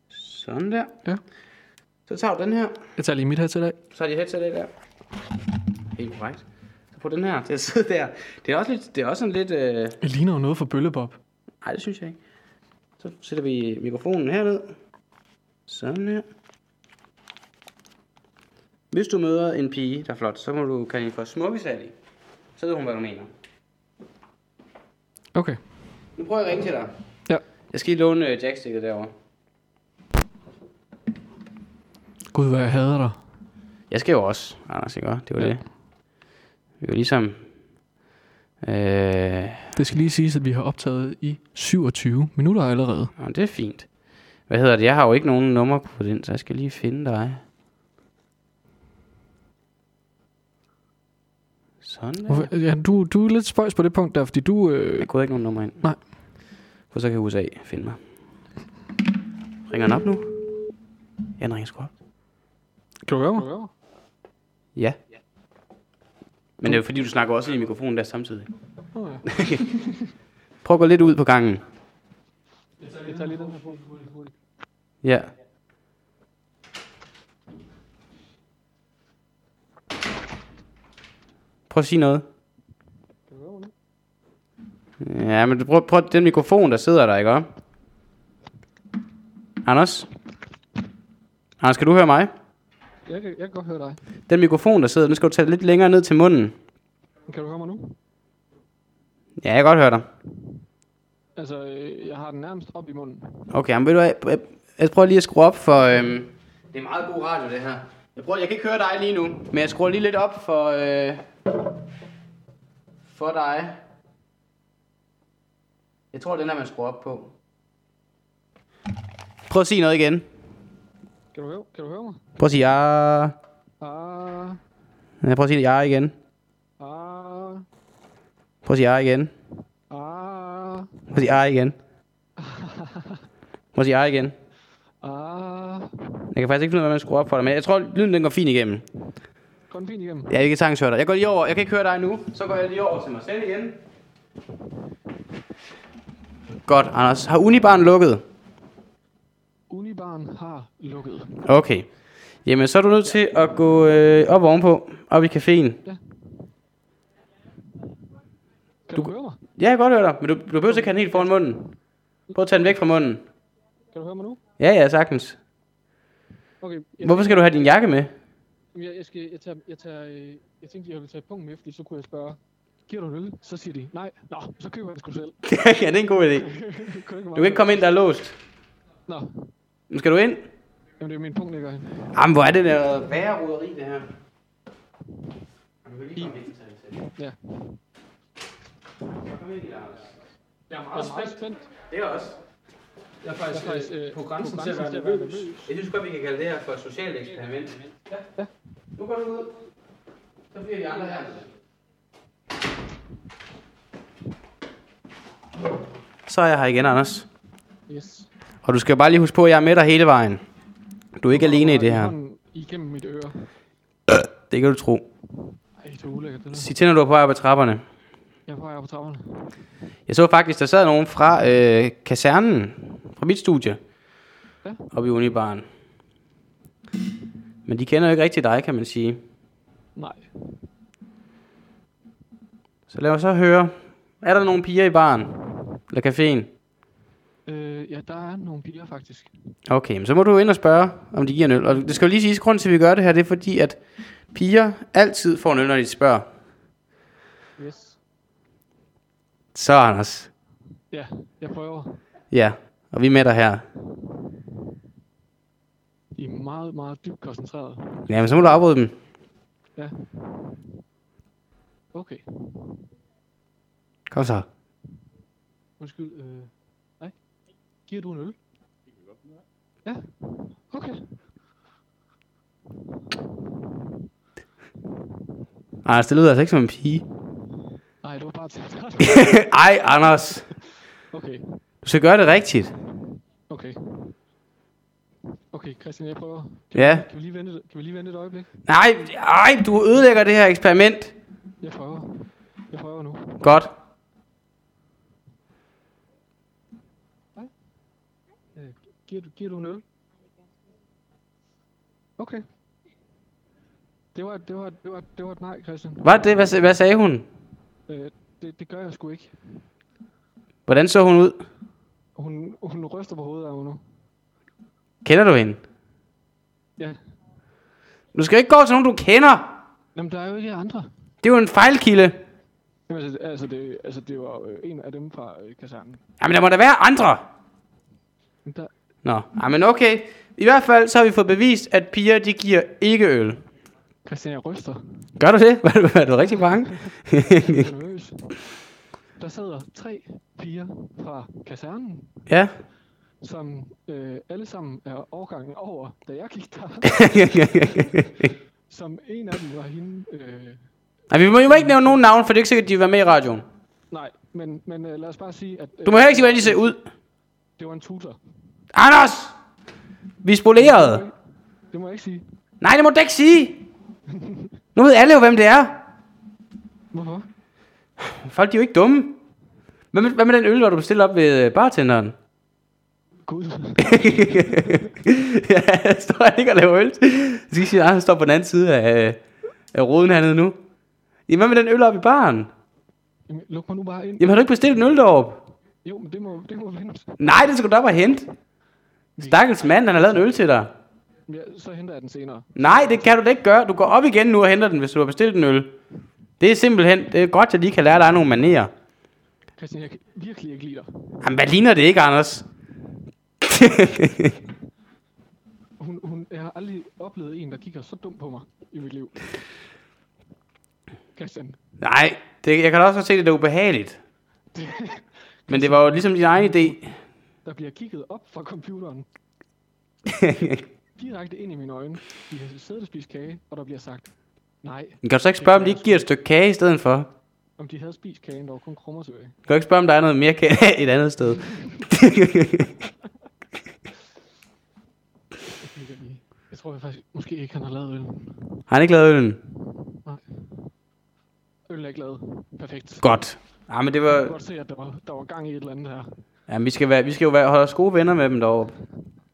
Sådan der. Ja. Så tager du den her, Jeg tager lige mit headset af. så har de headset af der. Helt korrekt. Så på den her, til at sidde der. Det er også, lidt, det er også sådan lidt... Øh... Det ligner jo noget for Bøllebob. Nej, det synes jeg ikke. Så sætter vi mikrofonen herned. Sådan her. Hvis du møder en pige, der er flot, så må du kalde hende for Smukke Sally. Så ved hun, hvad du mener. Okay. Nu prøver jeg at ringe til dig. Ja. Jeg skal lige låne øh, jacksticket derovre. Gud, hvad jeg hader dig. Jeg skal jo også, Anders, ikke også? Det var Ja. det. Vi var ligesom... Øh, Det skal lige siges, at vi har optaget i 27 minutter allerede. Nå, det er fint. Hvad hedder det? Jeg har jo ikke nogen nummer på den, så jeg skal lige finde dig. Sådan der. Ja, du, du er lidt spøjs på det punkt der, fordi du... Øh, Jeg kunne ikke nogen nummer ind. Nej. For så kan USA finde mig. Ringer den op nu? Ja, den ringer sgu op. kan du høre mig? Ja. Men det er jo fordi, du snakker også i mikrofonen der samtidig. Oh, ja. Prøv at gå lidt ud på gangen. Jeg tager lige den her på. Ja. Prøv at sige noget. Ja, men du prøv, prøv den mikrofon, der sidder der, ikke? Anders? Anders, kan du høre mig? Jeg kan, jeg kan godt høre dig. Den mikrofon, der sidder, den skal du tage lidt længere ned til munden. Kan du høre mig nu? Ja, jeg kan godt høre dig. Altså, øh, jeg har den nærmest op i munden. Okay, men ved du hvad, jeg, jeg prøver lige at skrue op for... Øhm, det er meget god radio, det her. Jeg, prøver, jeg kan ikke høre dig lige nu, men jeg skruer lige lidt op for... Øh, for dig. Jeg tror, den her, man skruer op på. Prøv at sige noget igen. Kan du høre, kan du høre mig? Prøv at sige ja. Ah, Ja, Prøv at sige ja igen. ah, Prøv at sige ja igen. ah, Prøv at sige ja igen. Prøv at sige ja igen. ah. Jeg kan faktisk ikke finde ud af, hvad man skruer op for dig, men jeg tror, lyden den går fint igennem. Går den fint igennem? Ja, jeg kan sagtens høre dig. Jeg går lige over. Jeg kan ikke høre dig nu. Så går jeg lige over til mig selv igen. Godt, Anders. Har Unibarn lukket? Unibarn har lukket. Okay. Jamen, så er du nødt til at gå øh, op ovenpå, op i caféen. Kan du, du høre mig? Ja, jeg kan godt høre dig, men du, du behøver ikke have den helt foran munden. Prøv at tage den væk fra munden. Kan du høre mig nu? Ja, ja, sagtens. Okay. Hvorfor skal du have din jakke med? Jeg, jeg, skal, jeg, tager, jeg, tager, øh, jeg tænkte, jeg ville tage et punkt med, fordi så kunne jeg spørge, giver du en øl? Så siger de, nej. Nå, så køber jeg det sgu selv. ja, det er en god idé. Du kan ikke komme ind, der er låst. Nå, Nu skal du ind. Jamen, det er min punkt, ligger hen. Jamen, hvor er det der værre roderi, det her. Ja. Jeg er meget, meget spændt. Det er også. Jeg er faktisk, Jeg er faktisk, øh, på grænsen på grænsen til at være nervøs. Jeg synes godt, vi kan kalde det her for et socialt eksperiment. Ja. Ja. Nu går du ud. Så bliver vi andre her. Så er jeg her igen, Anders. Yes. Og du skal bare lige huske på, at jeg er med dig hele vejen. Du er ikke alene i det her. Igennem mit øre. Det kan du tro. Ej, det er ulækkert. Sig til, når du er på vej op ad trapperne. Jeg er på vej op på trapperne. Jeg så faktisk, der sad nogen fra øh, kasernen, fra mit studie, Ja. oppe i Unibaren. Men de kender jo ikke rigtig dig, kan man sige. Nej. Så lad os så høre. Er der nogle piger i baren? Eller caféen? Øh, ja, der er nogle piger, faktisk. Okay, men så må du ind og spørge, om de giver en øl. Og det skal jo lige siges, grund til, at vi gør det her, det er fordi, at piger altid får en øl, når de spørger. Yes. Så, Anders. Ja, jeg prøver. Ja, og vi er med dig her. De er meget, meget dybt koncentreret. Jamen, så må du afbryde dem. Ja. Okay. Kom så. Undskyld. Øh, nej. Giver du en øl? Ja. Okay. Anders, det lyder altså ikke som en pige. Nej, det var bare til Ej, Anders. Okay. Du skal gøre det rigtigt. Okay. Okay, Christian, jeg prøver. Ja. Kan vi lige vente, kan vi lige vente et øjeblik? Nej, ej, du ødelægger det her eksperiment. Jeg prøver. Jeg prøver nu. Godt. Øh, giver, du, giver du en øl? Okay. Det var, det var, det var, det var et nej, Christian. Hvad, det? Hvad, hvad sagde hun? Øh, det, det gør jeg sgu ikke. Hvordan så hun ud? Hun, hun ryster på hovedet af mig nu. Kender du hende? Ja. Du skal ikke gå til nogen, du kender. Jamen, der er jo ikke andre. Det er jo en fejlkilde. Jamen, altså, altså, det, altså, det var øh, en af dem fra øh, kasernen. Jamen, der må der være andre. Der, Nå, men okay. I hvert fald så har vi fået bevist, at piger, de giver ikke øl. Christian, jeg ryster. Gør du det? Var du, var du rigtig bange? Jeg er nervøs. Der sidder tre piger fra kasernen, ja. som øh, alle sammen er årgangen over, da jeg gik der. som en af dem var hende... Øh, Nej, vi må, må ikke nævne nogen navn, for det er ikke sikkert, at de vil være med i radioen. nej, men, men øh, lad os bare sige, at... Øh, Du må heller ikke sige, hvordan de ser ud. Det var en tutor. Anders! Vi spolerede. Det må jeg ikke sige. Nej, det må du ikke sige. Nu ved alle jo, hvem det er. Hvorfor? Folk de er jo ikke dumme. Hvad med, hvad med den øl, hvor du bestilte op ved øh, bartenderen? Gud. ja, jeg står han ikke og laver øl. Jeg skal sige, at han står på den anden side af, af roden hernede nu. Jamen, hvad med den øl op i baren? Jamen, luk mig nu bare ind. Jamen, har du ikke bestilt en øl deroppe? Jo, men det må, det må vente. Nej, det skal du op og hente. Stakkels mand, han har lavet en øl til dig. Ja, så henter jeg den senere. Nej, det kan du da ikke gøre. Du går op igen nu og henter den, hvis du har bestilt en øl. Det er simpelthen, det er godt, at lige kan lære dig nogle manerer. Christian, jeg kan virkelig ikke lide dig. Jamen, hvad ligner det ikke, Anders? Hun, hun, jeg har aldrig oplevet en, der kigger så dumt på mig i mit liv. Christian, Nej, det, jeg kan også se, at det er ubehageligt. Men det var jo ligesom din egen idé. der bliver kigget op fra computeren, direkte ind i mine øjne. De har siddet og spist kage, og der bliver sagt, nej, Men kan du så ikke spørge, om de ikke giver et stykke kage i stedet for? om de havde spist kagen, der var kun krummer tilbage. Kan du ikke spørge, om der er noget mere kage et andet sted? Jeg Jeg tror jeg faktisk, måske ikke han har lavet øl. Har han ikke lavet øllen? Øl er ikke lavet. Perfekt. Godt. Ja, men det Jeg var... kan godt se, at der var, der var gang i et eller andet her. Ja, vi skal, være, vi skal jo være, holde os gode venner med dem deroppe.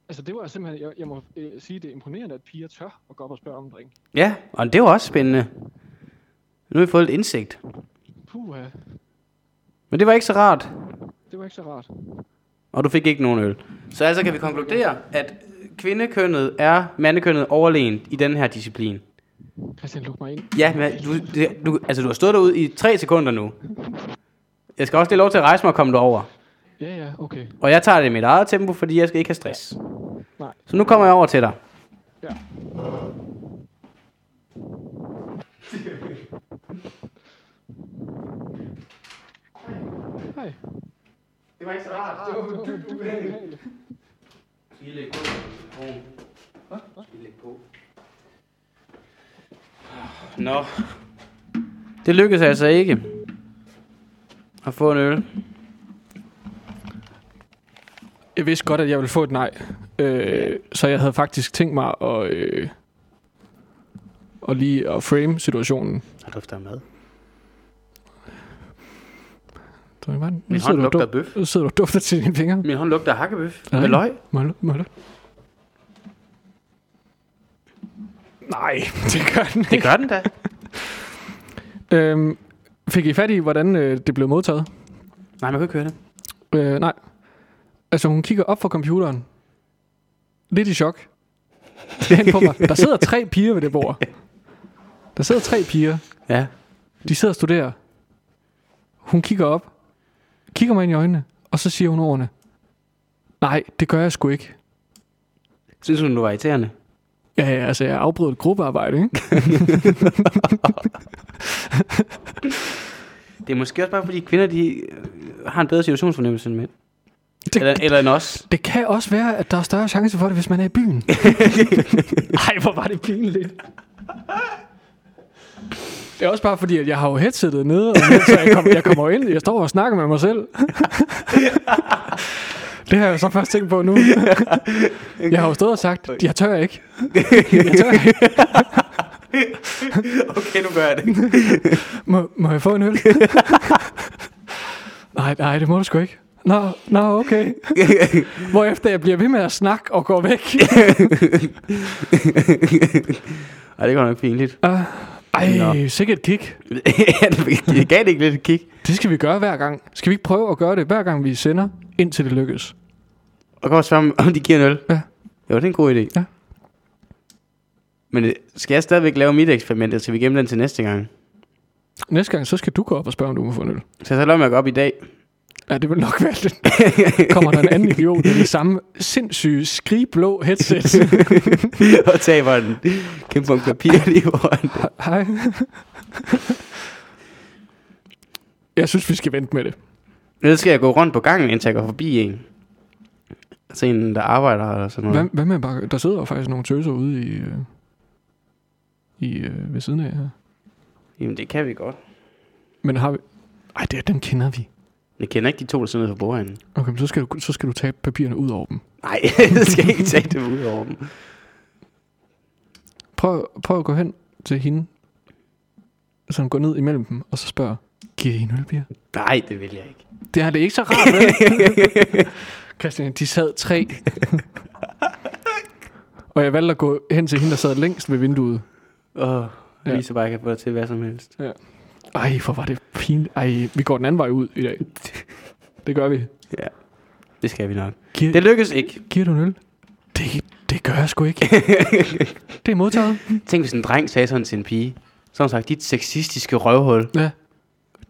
Altså det var simpelthen, jeg, jeg må øh, sige, det er imponerende, at piger tør at gå op og spørge om en drink. Ja, og det var også spændende. Nu har vi fået lidt indsigt. Puh, ja. Men det var ikke så rart. det var ikke så rart. Og du fik ikke nogen øl. Så altså kan vi konkludere, at kvindekønnet er mandekønnet overlegent i den her disciplin. Christian, luk mig ind. Ja, men du, det- du, altså du har stået derude i tre sekunder nu. Jeg skal også lige lov til at rejse mig og komme derover. Ja, ja, okay. Og jeg tager det i mit eget tempo, fordi jeg skal ikke have stress. Nej. Så nu kommer jeg over til dig. Ja. Hej. Det var ikke så rart. Det var dybt ubehageligt. Skal I lægge på? Hvad? Skal I lægge på? Nå. Det lykkedes altså ikke. At få en øl. Jeg vidste godt, at jeg ville få et nej. Øh, så jeg havde faktisk tænkt mig at, øh, at lige at frame situationen. Jeg dufter mad. Så jeg bare, Min hånd du lugter bøf. Nu sidder du og dufter til dine fingre. Min hånd lugter hakkebøf. Nej. Med løg. Må jeg, må jeg, Nej, det gør den Det ikke. gør den da. Øhm, fik I fat i, hvordan øh, det blev modtaget? Nej, man kan ikke høre det. Øh, nej. Altså, hun kigger op fra computeren. Lidt i chok. Hen på mig. Der sidder tre piger ved det bord. Der sidder tre piger. Ja. De sidder og studerer. Hun kigger op. Kigger mig ind i øjnene. Og så siger hun ordene. Nej, det gør jeg sgu ikke. Synes hun, du var irriterende? Ja, ja, altså, jeg afbrød et gruppearbejde, ikke? Det er måske også bare, fordi kvinder de har en bedre situationsfornemmelse end mænd. Det- Eller, eller end os. Det kan også være, at der er større chance for det, hvis man er i byen. Ej, hvor var det pinligt. Det er også bare fordi, at jeg har jo headsetet nede, og så jeg, kom, jeg kommer ind, jeg står og snakker med mig selv. Det har jeg jo så først tænkt på nu. Jeg har jo stået og sagt, jeg tør ikke. Jeg tør ikke. Okay, nu gør jeg det. Må, må jeg få en øl? nej, nej, det må du sgu ikke. Nå, nå, okay. Hvorefter jeg bliver ved med at snakke og går væk. Ej, det går nok pinligt. Uh, ej, Nå. sikkert kick. Jeg gav det ikke lidt kig. Det skal vi gøre hver gang. Skal vi ikke prøve at gøre det hver gang, vi sender, indtil det lykkes? Og gå og spørge, om- om de giver en øl. Ja. Jo, det er en god idé. Ja. Men øh, skal jeg stadigvæk lave mit eksperiment, eller skal vi gemme den til næste gang? Næste gang, så skal du gå op og spørge, om du må få en øl. Så jeg så lader mig at gå op i dag. Ja, det vil nok være lidt. Kommer der en anden idiot med de samme sindssyge, skrigblå headset. og taber en kæmpe bunke papir lige foran. Hej. Jeg synes, vi skal vente med det. Ellers skal jeg gå rundt på gangen, indtil jeg går forbi en. Altså en, der arbejder eller sådan noget. Hvad, hvad med bare, der sidder faktisk nogle tøser ude i, øh, i øh, ved siden af her. Jamen, det kan vi godt. Men har vi... Ej, det, er- dem kender vi. Jeg kender ikke de to, der sidder nede for bordenden. Okay, men så skal, du, så skal du tage papirerne ud over dem. Nej, jeg skal ikke tage det ud over dem. Prøv, prøv at gå hen til hende, som går ned imellem dem, og så spørger, giver I en ølbier? Nej, det vil jeg ikke. Det er det ikke så rart, vel? Christian, de sad tre. og jeg valgte at gå hen til hende, der sad længst ved vinduet. Åh, oh, Ja. jeg viser bare, at jeg kan få det til hvad som helst. Ej, hvor var det pinligt. Ej, vi går den anden vej ud i dag. Det gør vi. Ja, det skal vi nok. Giver, Det lykkes ikke. giver du en øl? Det, det gør jeg sgu ikke. det er modtaget. Tænk, hvis en dreng sagde sådan til en pige. Så har hun sagt, dit sexistiske røvhul. Ja.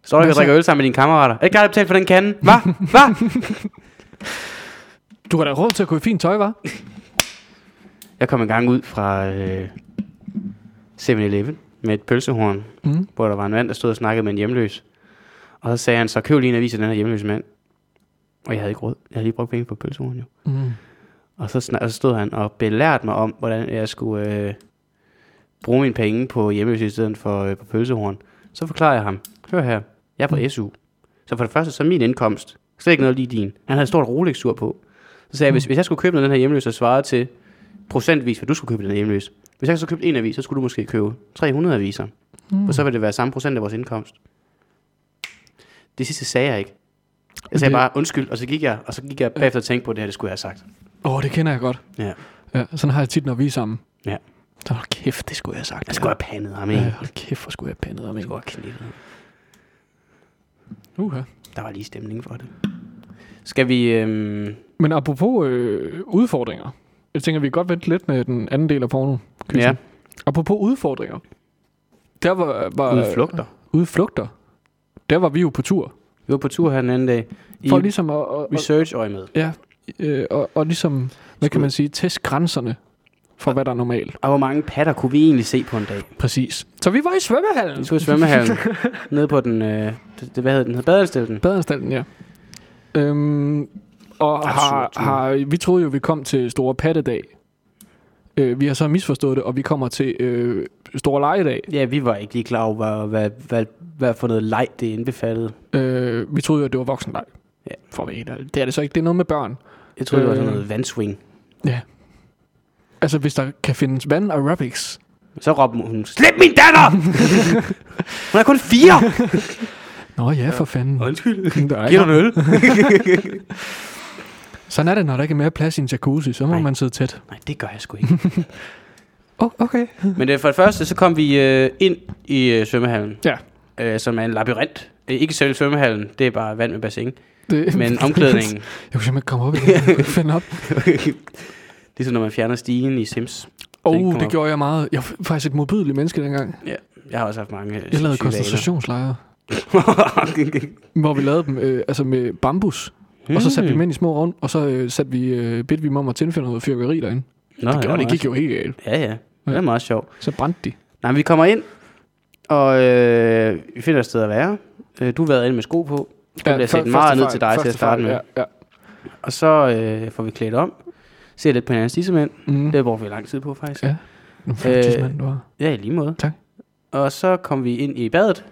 Så er du ikke så? drikker øl sammen med dine kammerater. Er det ikke betaler for den kande? Hvad? Hvad? Du har da råd til at gå i fint tøj, var? Jeg kom en gang ud fra øh, 7-Eleven med et pølsehorn, Mm. hvor der var en mand, der stod og snakkede med en hjemløs. Og så sagde han, så køb lige en avis af den her hjemløse mand. Og jeg havde ikke råd. Jeg havde lige brugt penge på pølsehorn, jo. Mm. Og så, snak- og så stod han og belærte mig om, hvordan jeg skulle øh, bruge mine penge på hjemløse i stedet for øh, på pølsehorn. Så forklarede jeg ham, hør her, jeg er på Mm. SU. Så for det første, så er min indkomst slet ikke noget lige din. Han havde et stort Rolex-ur på. Så sagde jeg, Mm. hvis, hvis jeg skulle købe noget af den her hjemløse, så svarede til procentvis, hvad du skulle købe den her hjemløse. Hvis jeg så købte en avis, så skulle du måske købe 300 aviser. Mm. Og så vil det være samme procent af vores indkomst. Det sidste sagde jeg ikke. Jeg sagde Det- bare undskyld, og så gik jeg, og så gik jeg bagefter og tænkte på, at det her, det skulle jeg have sagt. Åh, oh, det kender jeg godt. Ja. Ja, sådan har jeg tit, når vi er sammen. Ja. Så hold kæft, det skulle jeg have sagt. Jeg skulle have pandet ham, ikke? Ja, hold kæft, hvor skulle jeg have pandet ham, Jeg ikke? skulle have. Uh-huh. Der var lige stemning for det. Skal vi... Øhm, Men apropos øh, udfordringer. Jeg tænker, vi kan godt vente lidt med den anden del af porno. ja, Apropos udfordringer. Der var... var udflugter. Udflugter. Der var vi jo på tur. Vi var på tur her den anden dag. I For ligesom at, at, research øje med. ja, øh, og, og ligesom hvad kan man sige, teste grænserne for, hvad der er normalt. Og hvor mange patter kunne vi egentlig se på en dag? Præcis. Så vi var i svømmehallen. Vi skulle i svømmehallen. nede på den, øh, det, hvad hedder den? Badeanstalten? Badeanstalten, ja. Øhm, og har, har, vi troede jo, vi kom til Store Pattedag. Øh, vi har så misforstået det, og vi kommer til øh, Store Lejedag. Ja, vi var ikke lige klar over, hvad, hvad, hvad, hvad for noget leg det indbefattede. Øh, vi troede jo, at det var voksenleg. Ja. For at være helt ærlig. Det er det så ikke. Det er noget med børn. Jeg troede, det var sådan Øh. noget vandswing. Altså, hvis der kan findes vand aerobics. Så råbte hun, slip min datter! hun er kun fire! Nå ja, for fanden. Undskyld. Giv dig en øl. Sådan er det, når der ikke er mere plads i en jacuzzi. Så må Nej. man sidde tæt. Nej, det gør jeg sgu ikke. Oh, okay. Men øh, for det første, så kom vi øh, ind i øh, svømmehallen. Ja. Øh, som er en labyrint. Øh, ikke selve svømmehallen, det er bare vand med bassin. Det, Men omklædningen, Jeg kunne simpelthen komme op i det. Jeg kunne ikke finde op. ligesom når man fjerner stigen i Sims. Oh, kommer det op. gjorde jeg meget. Jeg var faktisk et modbydeligt menneske dengang. Ja, jeg har også haft mange øh, Jeg lavede koncentrationslejre, hvor vi lavede dem øh, altså med bambus. Og så satte vi dem ind i små rum, og så øh, satte vi, øh, bedte vi dem om at tænde noget fyrværkeri derinde. Nå, det, gjorde, det gik jo helt galt. Ja, ja. Det er meget sjovt. Så brændte de. Nej, men vi kommer ind, og øh, vi finder et sted at være. Øh, du har været inde med sko på. Så bliver set før- meget ned til dig til at starte med. Ja, ja. Og så øh, får vi klædt om. Ser lidt på hinandens tissemænd. Mm. Det bruger vi lang tid på, faktisk. Ja. Nu faktisk, mand, du har. Ja, i lige måde. Tak. Og så kom vi ind i badet.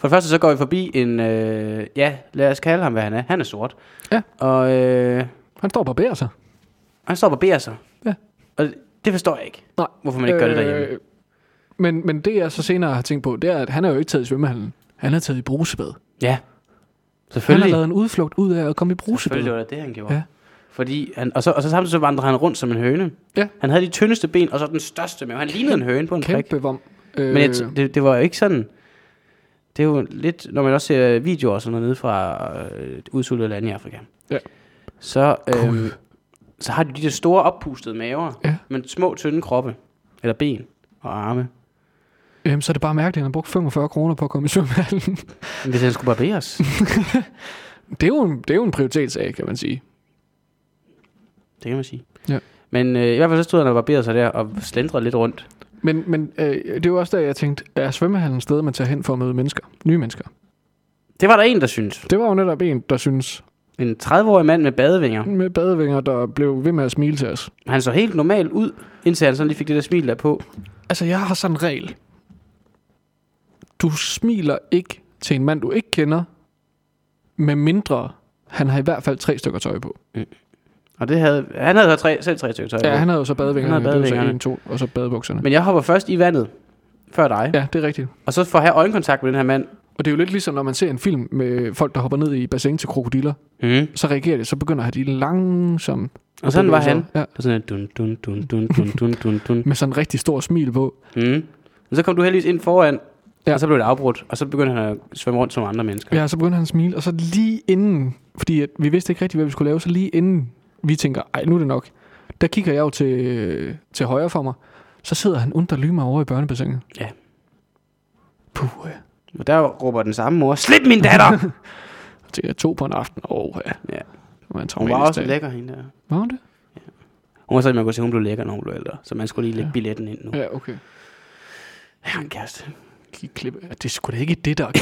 For det første så går vi forbi en, øh, ja, lad os kalde ham, hvad han er. Han er sort. Ja. Og øh, Han står og barberer sig. han står og barberer sig. Ja. Og det forstår jeg ikke. Nej. Hvorfor man ikke gør det derhjemme. Øh, Men, men det jeg så senere har tænkt på, det er, at han er jo ikke taget i svømmehallen. Han er taget i brusebad. Ja. Han har Selvfølgelig. lavet en udflugt ud af at komme i brusebad. Selvfølgelig var det det, han gjorde. Ja. Fordi han, og, så, og så samtidig så vandrede han rundt som en høne. Ja. Han havde de tyndeste ben, og så den største mave. Han lignede en høne på en prik. Kæmpe vom. Øh, Men jeg, t- det, det var jo ikke sådan... Det er jo lidt, når man også ser videoer og sådan noget nede fra øh, udsultede lande i Afrika. Ja. Så, øhm, så har de de der store oppustede maver, Ja. men små tynde kroppe. Eller ben og arme. Jamen, så er det bare mærkeligt, at han har brugt 45 kroner på at komme i svømmehallen. Hvis han skulle barberes. det, er jo en, det er jo en prioritetssag, kan man sige. det kan man sige. Ja. Men øh, i hvert fald så stod han og barberede sig der og slendrede lidt rundt. Men, men øh, det er jo også der, jeg tænkte, er svømmehallen et sted, man tager hen for at møde mennesker? Nye mennesker. Det var der en, der synes. Det var jo netop en, der synes, En 30-årig mand med badevinger. med badevinger, der blev ved med at smile til os. Han så helt normal ud, indtil han sådan lige fik det der smil der på. Altså, jeg har sådan en regel. Du smiler ikke til en mand, du ikke kender, med mindre han har i hvert fald tre stykker tøj på. Og det havde, han havde tre, selv tre stykker tøj Ja, han havde jo så badevingerne. Han havde Det var så badevingerne. en, to, og så badebukserne. Men jeg hopper først i vandet, før dig. Ja, det er rigtigt. Og så at have øjenkontakt med den her mand. Og det er jo lidt ligesom, når man ser en film med folk, der hopper ned i bassin til krokodiller. Mm. Så reagerer de, så begynder at have de langsomt. Og sådan var han. Ja, Og sådan dun, dun, dun, dun, dun, dun, dun, dun. med sådan en rigtig stor smil på. Mm. Og så kom du heldigvis ind foran, Ja. og så blev det afbrudt. Og så begyndte han at svømme rundt som andre mennesker. Ja, så begynder han at smile, og så lige inden, fordi at vi vidste ikke rigtigt, hvad vi skulle lave, så lige inden vi tænker, ej, nu er det nok. Der kigger jeg jo til, til højre for mig. Så sidder han under lymer over i børnebassinet. Ja. Puh, ja. Og der råber den samme mor, slip min datter! Tænker jeg to på en aften. Åh, oh, ja. Ja. Det var hun var også dag. lækker, hende der. Var hun det? Hun var sådan, man kunne se, hun blev lækker, når hun blev ældre. Så man skulle lige lægge Ja. billetten ind nu. Ja, okay. Jeg har en kæreste. Klip. Ja, det er sgu da ikke det, der er.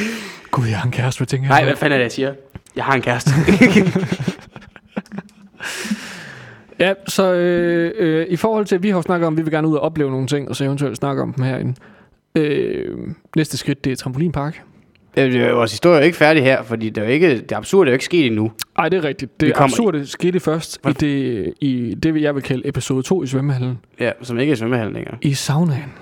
Gud, jeg har en kæreste, hvad tænker Nej, jeg? hvad fanden er det, jeg siger? Jeg har en kæreste. Ja, så øh, øh, i forhold til, at vi har snakket om, at vi vil gerne ud og opleve nogle ting, og så eventuelt snakke om dem herinde. Øh, næste skridt, det er trampolinpark. Øh, Vores historie er jo ikke færdig her, fordi det, er jo ikke, det absurde er jo ikke sket endnu. Ej, det er rigtigt. Det Vi er kommer absurde skete først i det, i det, jeg vil kalde episode 2 i svømmehallen. Ja, som ikke er svømmehallen længere. I saunaen.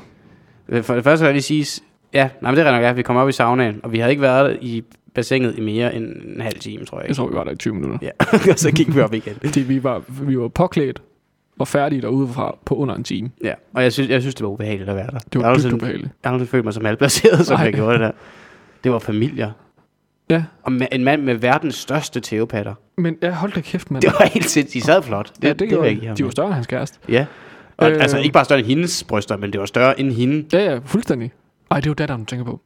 Øh, For det første vil jeg lige sige, ja, nej, men det er nok, ja, vi kom op i saunaen, og vi havde ikke været i bassinet i mere end en halv time, tror jeg. Jeg tror, vi var der i 20 minutter. Ja, og så gik vi op igen. Fordi vi var, vi var påklædt og færdige derude fra på under en time. Ja, og jeg synes, jeg synes det var ubehageligt at være der. Det var dybt ubehageligt. jeg har aldrig følt mig så malplaceret, som Nej. jeg gjorde det der. Det var familier. Ja, Og ma- en mand med verdens største tævepatter. men ja, hold da kæft, mand. Det var helt sindssygt. De sad flot. ja, det, det gjorde jeg give de. var større end hans kæreste. Ja. Og, øh, altså ikke bare større end hendes bryster, men det var større end hende. Ja, ja, fuldstændig. Ej, det er jo datteren, du tænker på.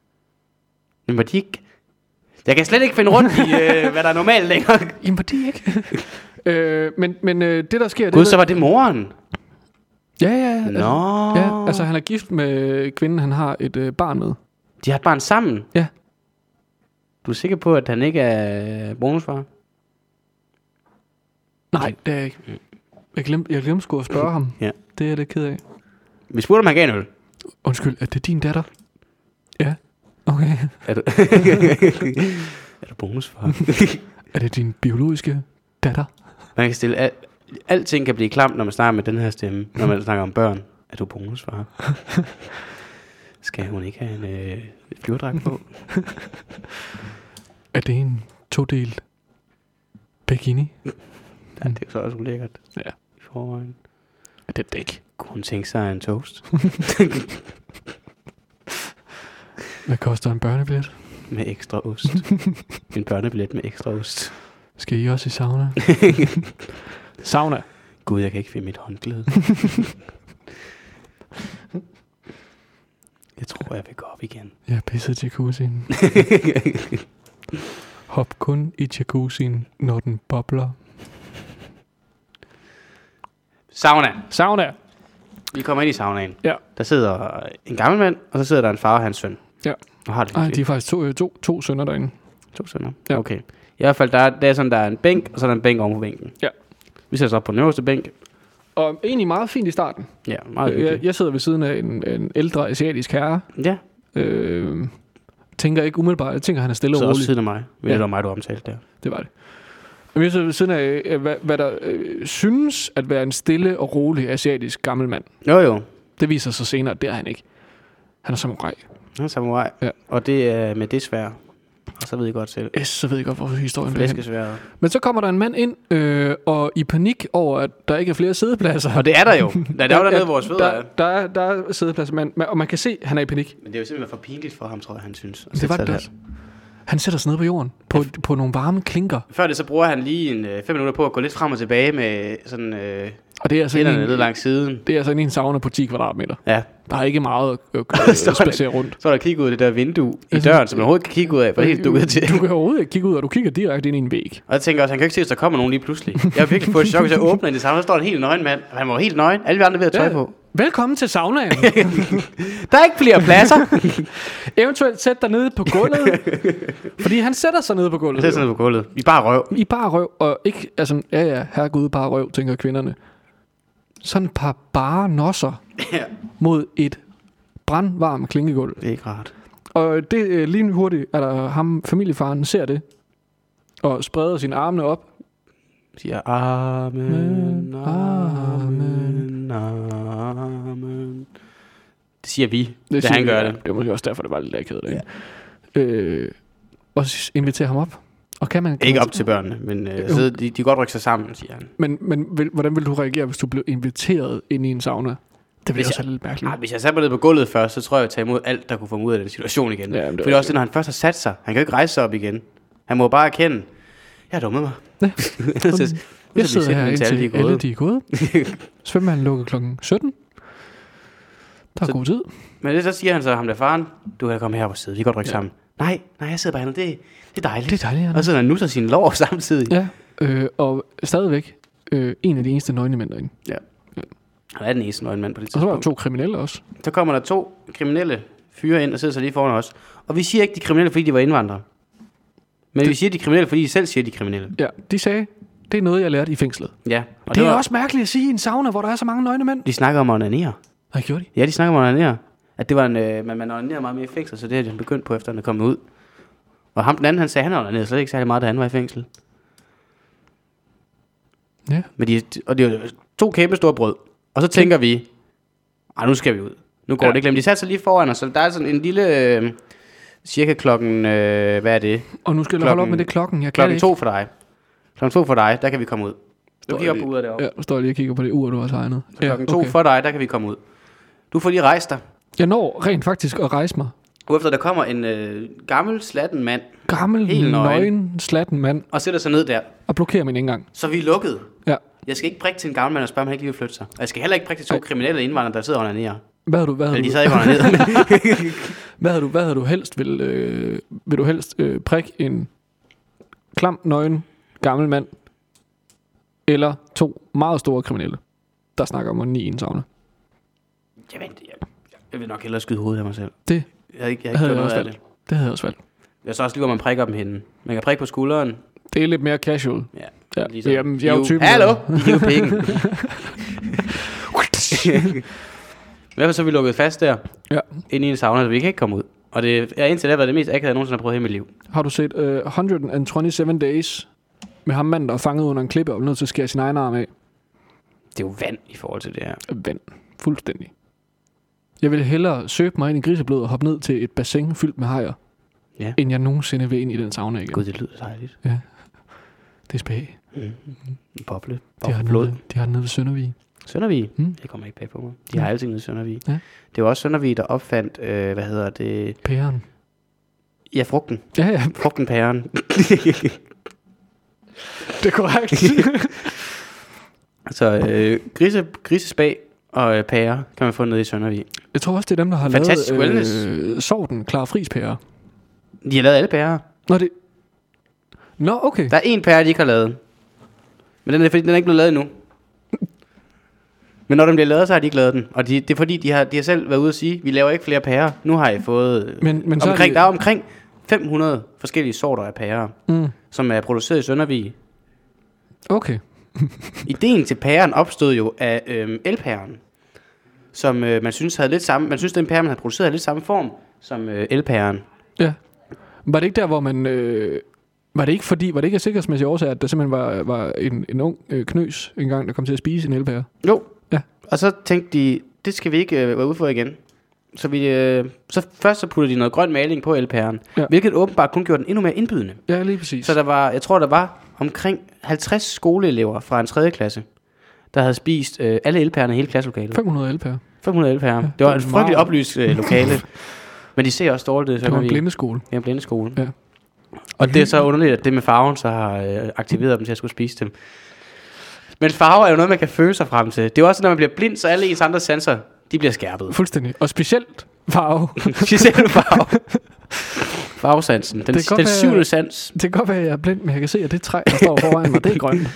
Men var de ikke Jeg kan slet ikke finde rundt i, øh, hvad der er normalt længere. Jamen, var de ikke? øh, men men øh, det, der sker... Gud, det, så var det moren. Ja, ja. Altså, Nå. ja, altså han er gift med kvinden, han har et øh, barn med. De har et barn sammen. Ja. Du er sikker på, at han ikke er bonusfar? Nej, det er jeg ikke. Jeg glemte, jeg glemte sgu at spørge ham. Ja. Det er jeg lidt ked af. Vi spurgte, om han gav en øl. Undskyld, er det din datter? Ja. Okay. Er du, er du bonusfar? Er det din biologiske datter? Man kan stille al, alting kan blive klamt, når man snakker med den her stemme, når man snakker om børn. Er du bonusfar? Skal hun ikke have en øh, flyverdragt på? Er det en todelt bikini? Ja, det er så også ulækkert. Ja. I forvejen. Er det dæk? Kunne hun tænke sig en toast Hvad koster en børnebillet? med ekstra ost? en børnebillet med ekstra ost. Skal I også i sauna? sauna. Gud, jeg kan ikke finde mit håndklæde. jeg tror, jeg vil gå op igen. Jeg pisser i jacuzzien. Hop kun i jacuzzien, når den bobler. Sauna. Sauna. Vi kommer ind i saunaen. Ja. Der sidder en gammel mand, og så sidder der en far og hans søn. Ja. Og har det Ej, de er faktisk to, øh, to, to sønner derinde. To sønner? Ja. Okay. I hvert fald, der er, der er sådan, der er en bænk, og så er der en bænk oven på bænken. Ja. Vi sætter os op på den øverste bænk. Og egentlig meget fint i starten. Ja, meget Jeg, hyggeligt. jeg sidder ved siden af en, en ældre asiatisk herre. Ja, Øh, tænker ikke umiddelbart. Jeg tænker, han er stille så og rolig. siden af mig. Ved Ja. ja. det var mig, du omtalte der. Det var det. Men jeg sidder ved siden af, øh, hvad, hvad der øh, synes at være en stille og rolig asiatisk gammel mand. Jo, jo. Det viser sig senere, at det er han ikke. Han er samurai. Han er samurai. Ja. Og det er med det svær. Og så ved I godt selv. Yes, så ved jeg godt, hvorfor historien bliver. Men så kommer der en mand ind, øh, og i panik over, at der ikke er flere sædepladser. Og det er der jo. Der, der er jo dernede, vores fødder der, er. der, er, der er sædepladser, man, man, og man kan se, at han er i panik. Men det er jo simpelthen for pinligt for ham, tror jeg, han synes. Det var det også. Han sætter sig ned på jorden, på, på nogle varme klinker. der. Før det, så bruger han lige en 5 minutter på at gå lidt frem og tilbage med sådan øh, Og det er altså hænderne en, lidt langs siden. det er altså en sauna på 10 kvadratmeter. Ja. Der er ikke meget at øh, spacere rundt. Så er der kigge ud af det der vindue i Altså- døren, som man overhovedet kan kigge ud af, for det er helt dukket til. Du kan overhovedet ikke kigge ud, og du kigger direkte ind i en væg. Og jeg tænker også, han kan ikke se, hvis der kommer nogen lige pludselig. Jeg har virkelig fået et chok, hvis jeg åbner i samme, så står der en helt nøgen mand. Han var helt nøgen. Alle vi andre er ved at tøj Ja. på. Velkommen til saunaen. Der er ikke flere pladser. Eventuelt sæt dig nede på gulvet. fordi han sætter sig nede på gulvet. Det er sådan noget på gulvet. Er bare røv. I bare røv, og ikke, altså, ja ja, herregud, bare røv, tænker kvinderne. Sådan et par bare nosser Ja. mod et brandvarmt klinkegulv. Det er ikke rart. Og det øh, lige nu hurtigt, er der ham, familiefaren, ser det, og spreder sine armene op. Siger amen, Amen, amen. Det siger vi, det, siger han gør det. Det er måske også derfor, det var lidt akavet. Ja. Øh, og inviterer ham op. Og kan man, kan Ikke man, op til børnene, men øh, så de, de kan godt rykke sig sammen, siger han. Men, men vil, hvordan vil du reagere, hvis du blev inviteret ind i en sauna? Det ville også jeg- være lidt mærkeligt. Ah, hvis jeg satte mig ned på gulvet først, så tror jeg, jeg vil tage imod alt, der kunne få mig ud af den situation igen. Ja, det For er det er også det, når han først har sat sig. Han kan jo ikke rejse sig op igen. Han må bare erkende, jeg har dummet mig. Ja. så, Jeg sidder her indtil alle de er alle gået. de er gået. Svømmehallen lukker klokken 17. Der er Så- god tid. Men det, så siger han så, ham der faren, du kan komme her og sidde, vi kan godt rykke Ja. sammen. Nej, nej, jeg sidder bare hernede, det, det er dejligt. Det er dejligt, Og Anna. så sidder han nu så sin lår samtidig. Ja, øh, og stadigvæk øh, en af de eneste nøgne mænd derinde. Han er den eneste nøgen mand på det Og så var der tidspunkt. to kriminelle også. Så kommer der to kriminelle fyre ind og sidder så lige foran os. Og vi siger ikke, de er kriminelle, fordi de var indvandrere. Men det... vi siger, de er kriminelle, fordi de selv siger, de er kriminelle. Ja, de sagde, det er noget, jeg lærte i fængslet. Ja. Og Og det er var, også mærkeligt at sige i en sauna, hvor der er så mange nøgne mænd. De snakker om at onanere. Nej, gjorde de? Ja, de snakker om at onanere. At det var en, øh, man, man onanerede meget mere i fængsel, så det har de begyndt på, efter han er kommet ud. Og ham den anden, han sagde, han onanerede slet ikke særlig meget, da han var i fængsel. Ja. Men de, og det var to kæmpe store brød. Og så tænker vi, ej, nu skal vi ud. Nu går Ja. ja. det ikke. Men de satte sig lige foran os, så der er sådan en lille, øh, cirka klokken, øh, hvad er det? Og nu skal jeg Klokken- holde op med det klokken. Jeg kan Klokken det to for dig. Klokken to for dig, der kan vi komme ud. Du kigger lige- på uret ikke. Ja, nu står jeg lige og kigger på det ur, du har tegnet. Så klokken to for dig, der kan vi komme ud. Du får lige rejst dig. Jeg når rent faktisk at rejse mig. Hvorefter der kommer en øh, gammel slatten mand Gammel, Helt nøgen. nøgen, slatten mand, og sætter sig ned der. og blokerer min indgang. Så vi er lukket. Ja. Jeg skal ikke prikke til en gammel mand og spørge, om han ikke lige vil flytte sig. Og jeg skal heller ikke prikke til to Ej. kriminelle indvandrere, der sidder under nære. Hvad har du, hvad har Eller du, de sad ikke under hvad har du, hvad har du helst vil, øh, vil du helst øh, prikke en klam, nøgen, gammel mand, eller to meget store kriminelle, der snakker om ni i en sauna? jeg, ved, jeg, jeg vil nok hellere skyde hovedet af mig selv. Det Jeg har ikke, jeg havde ikke gjort også noget af det. Det havde jeg også valgt. Jeg så også lige, hvor man prikker dem henne. Man kan prikke på skulderen. Det er lidt mere casual. Ja, Ja, ligesom jamen, jeg er jo typen, Hallo! Hive pikken. Hvad var så, vi lukket fast der? Ja. Inde i en sauna, så vi kan ikke komme ud. Og det er indtil det har været det mest akavede, jeg nogensinde har prøvet i mit liv. Har du set uh, 127 Days med ham mand, der er fanget under en klippe og er nødt til at skære sin egen arm af? Det er jo vand i forhold til det her. Vand. Fuldstændig. Jeg ville hellere søbe mig ind i griseblod og hoppe ned til et bassin fyldt med hajer, Ja. end jeg nogensinde vil ind i den sauna igen. Gud, det lyder dejligt. Det er spag. Mm. En boble. De har, Boble blod. nede, de har nede ved Søndervig. Søndervig. Mm. Det kommer ikke bag på mig. De har Mm. alting nede i Søndervig. Ja. Det var også Søndervig, der opfandt, øh, hvad hedder det? Pæren. Ja, frugten. Ja, ja, Frugten pæren. det er korrekt. så øh, grise, grisespag og øh, pære kan man få nede i Søndervig. Jeg tror også, det er dem, der har Fantastisk lavet wellness. øh, sorten klar frispære. De har lavet alle pærer. Nå, det... Nå, okay. Der er en pære, de ikke har lavet. Men den er, fordi den er ikke blevet lavet endnu. Men når den bliver lavet, så har de ikke lavet den. Og de, det er fordi, de har, de har selv været ude og sige, vi laver ikke flere pærer. Nu har I fået... øh, Men- men så er omkring, de- Der er omkring 500 forskellige sorter af pærer, Mm. som er produceret i Søndervig. Okay. Ideen til pæren opstod jo af øhm, elpæren, som øh, man synes havde lidt samme, man synes den pære, man havde produceret, havde lidt samme form som øh, elpæren. Ja. Var det ikke der, hvor man... Øh, var det ikke fordi, var det ikke af sikkerhedsmæssige årsager, at der simpelthen var, var en, en ung øh, knøs engang, der kom til at spise en elpære? Jo. Ja. Og så tænkte de, det skal vi ikke øh, være ude for igen. Så, vi, øh, så først så puttede de noget grøn maling på elpæren, Ja. hvilket åbenbart kun gjorde den endnu mere indbydende. Ja, lige præcis. Så der var, jeg tror der var omkring 50 skoleelever fra en 3. klasse, der havde spist øh, alle elpærerne i hele klasselokalet. 500 elpærer. 500 elpærer. Ja, det var det et frygteligt meget. oplyst øh, lokale. Men de ser også dårligt ud. Det var en blindeskole. Ja, en blindeskole. Ja. Og det er så underligt, at det med farven så har øh, aktiveret dem til at skulle spise dem. Men farve er jo noget, man kan føle sig frem til. Det er jo også, når man bliver blind, så alle ens andre sanser, de bliver skærpet. Fuldstændig. Og specielt farve. Specielt farve. Farvesansen. Den, Det den syvende sans. det kan godt være, at jeg er blind, men jeg kan se, at det træ, der står foran mig, det er grønt.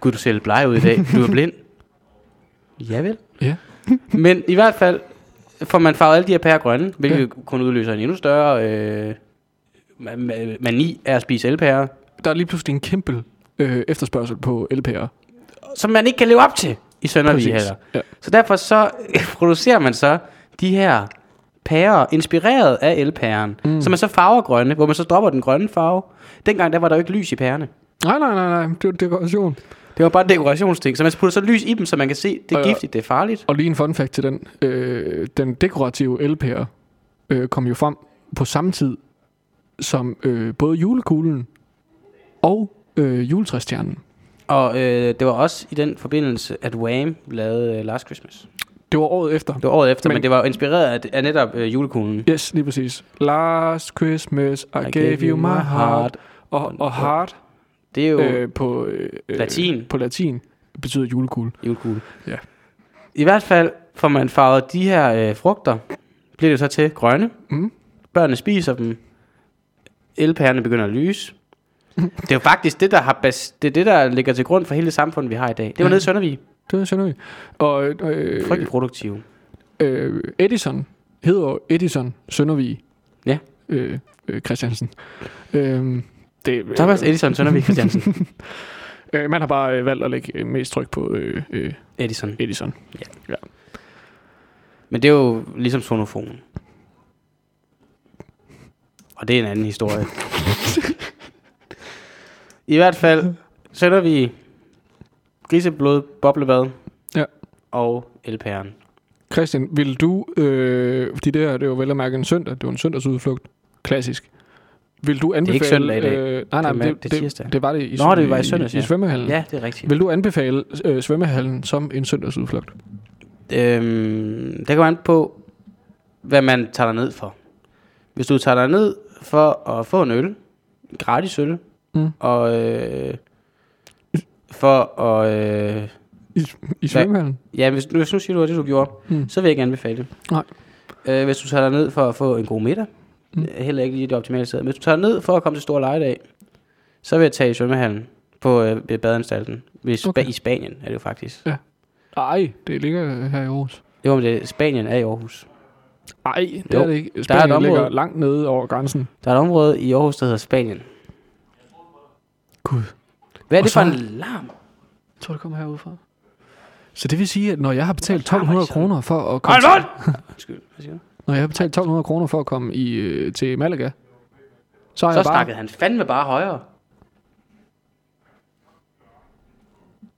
Gud, du ser lidt bleg ud i dag. Du er blind. Ja vel. Ja. Men i hvert fald får man farvet alle de her pærer grønne, hvilket Ja. kun udløser en endnu større øh, ma- ma- mani af at spise elpærer, Der er lige pludselig en kæmpe øh, efterspørgsel på elpærer. som man ikke kan leve op til i Søndervig heller. Ja. Så derfor så producerer man så de her pærer, inspireret af elpæren, Mm. som er så farvegrønne, hvor man så dropper den grønne farve. Dengang der var der jo ikke lys i pærerne. Nej, nej, nej, nej. Det var dekoration. Det var bare en dekorationsting, så man putter så lys i dem, så man kan se, det er Og- giftigt, det er farligt. Og lige en fun fact til den. Øh, den dekorative elpære øh, kom jo frem på samme tid som øh, både julekuglen og øh, juletræstjernen. Og øh, det var også i den forbindelse, at Wham lavede øh, Last Christmas. Det var året efter. Det var året efter, Men- men, det var inspireret af, af netop øh, julekuglen. Yes, lige præcis. Last Christmas, I, I gave you my heart. Og, og heart Det er jo øh, øh, på, øh, øh, Latin. på latin betyder julekugle. julekugle. Ja. I hvert fald får man farvet de her øh, frugter, bliver det så til grønne. Mm. Børnene spiser dem. Elpærerne begynder at lyse. Det er jo faktisk det, der har bas- det er det, der ligger til grund for hele det samfund, vi har i dag. Det var Ja. nede i Søndervig. Det er Søndervig. Og øh, Frygtelig produktiv. øh, Edison hedder Edison Søndervig. Ja. Øh, øh, Christiansen. Øh, det, Thomas Edison Søndervig Christiansen. øh, man har bare øh, valgt at lægge øh, mest tryk på øh, øh, Edison. Edison. Men det er jo ligesom sonofonen. Og det er en anden historie. I hvert fald sætter vi griseblod, boblebad Ja. og elpæren. Christian, vil du, øh, fordi det her, det var vel at mærke en søndag, det var en søndagsudflugt, klassisk. Vil du anbefale... ikke søndag i dag. Øh, nej, nej, Det er det, det er det, tirsdag. det, det var det i, Nå, det var i søndags, i, i ja. svømmehallen. Ja, det er rigtigt. Vil du anbefale øh, svømmehallen som en søndagsudflugt? Øhm, det kommer an på, hvad man tager ned for. Hvis du tager ned for at få en øl, gratis øl, Mm. og øh, for at øh, I, i svømmehallen? Ja, hvis, hvis nu siger du, at det du gjorde, mm. så vil jeg ikke anbefale det. Nej. Øh, hvis du tager dig ned for at få en god middag, Mm. heller ikke lige det optimale sted. Hvis du tager ned for at komme til stor legedag, så vil jeg tage i svømmehallen på øh, badeanstalten. Hvis, Okay. okay. I Spanien er det jo faktisk. Ej, det ligger her i Aarhus. Jo, men det, Spanien er i Aarhus. Ej, det Jo, er det ikke. der er et Spanien område- ligger langt nede over grænsen. Der er et område i Aarhus, der hedder Spanien. Gud. Hvad er Og det for så- en larm? Jeg tror, det kommer herudefra. Så det vil sige, at når jeg har betalt Hvor larmer de 1200 sådan? kroner for at komme Hold! Undskyld, hvad siger du? Når jeg har betalt 1200 kroner for at komme i, øh, til Malaga, så har Så jeg bare... snakkede han fandme bare højere.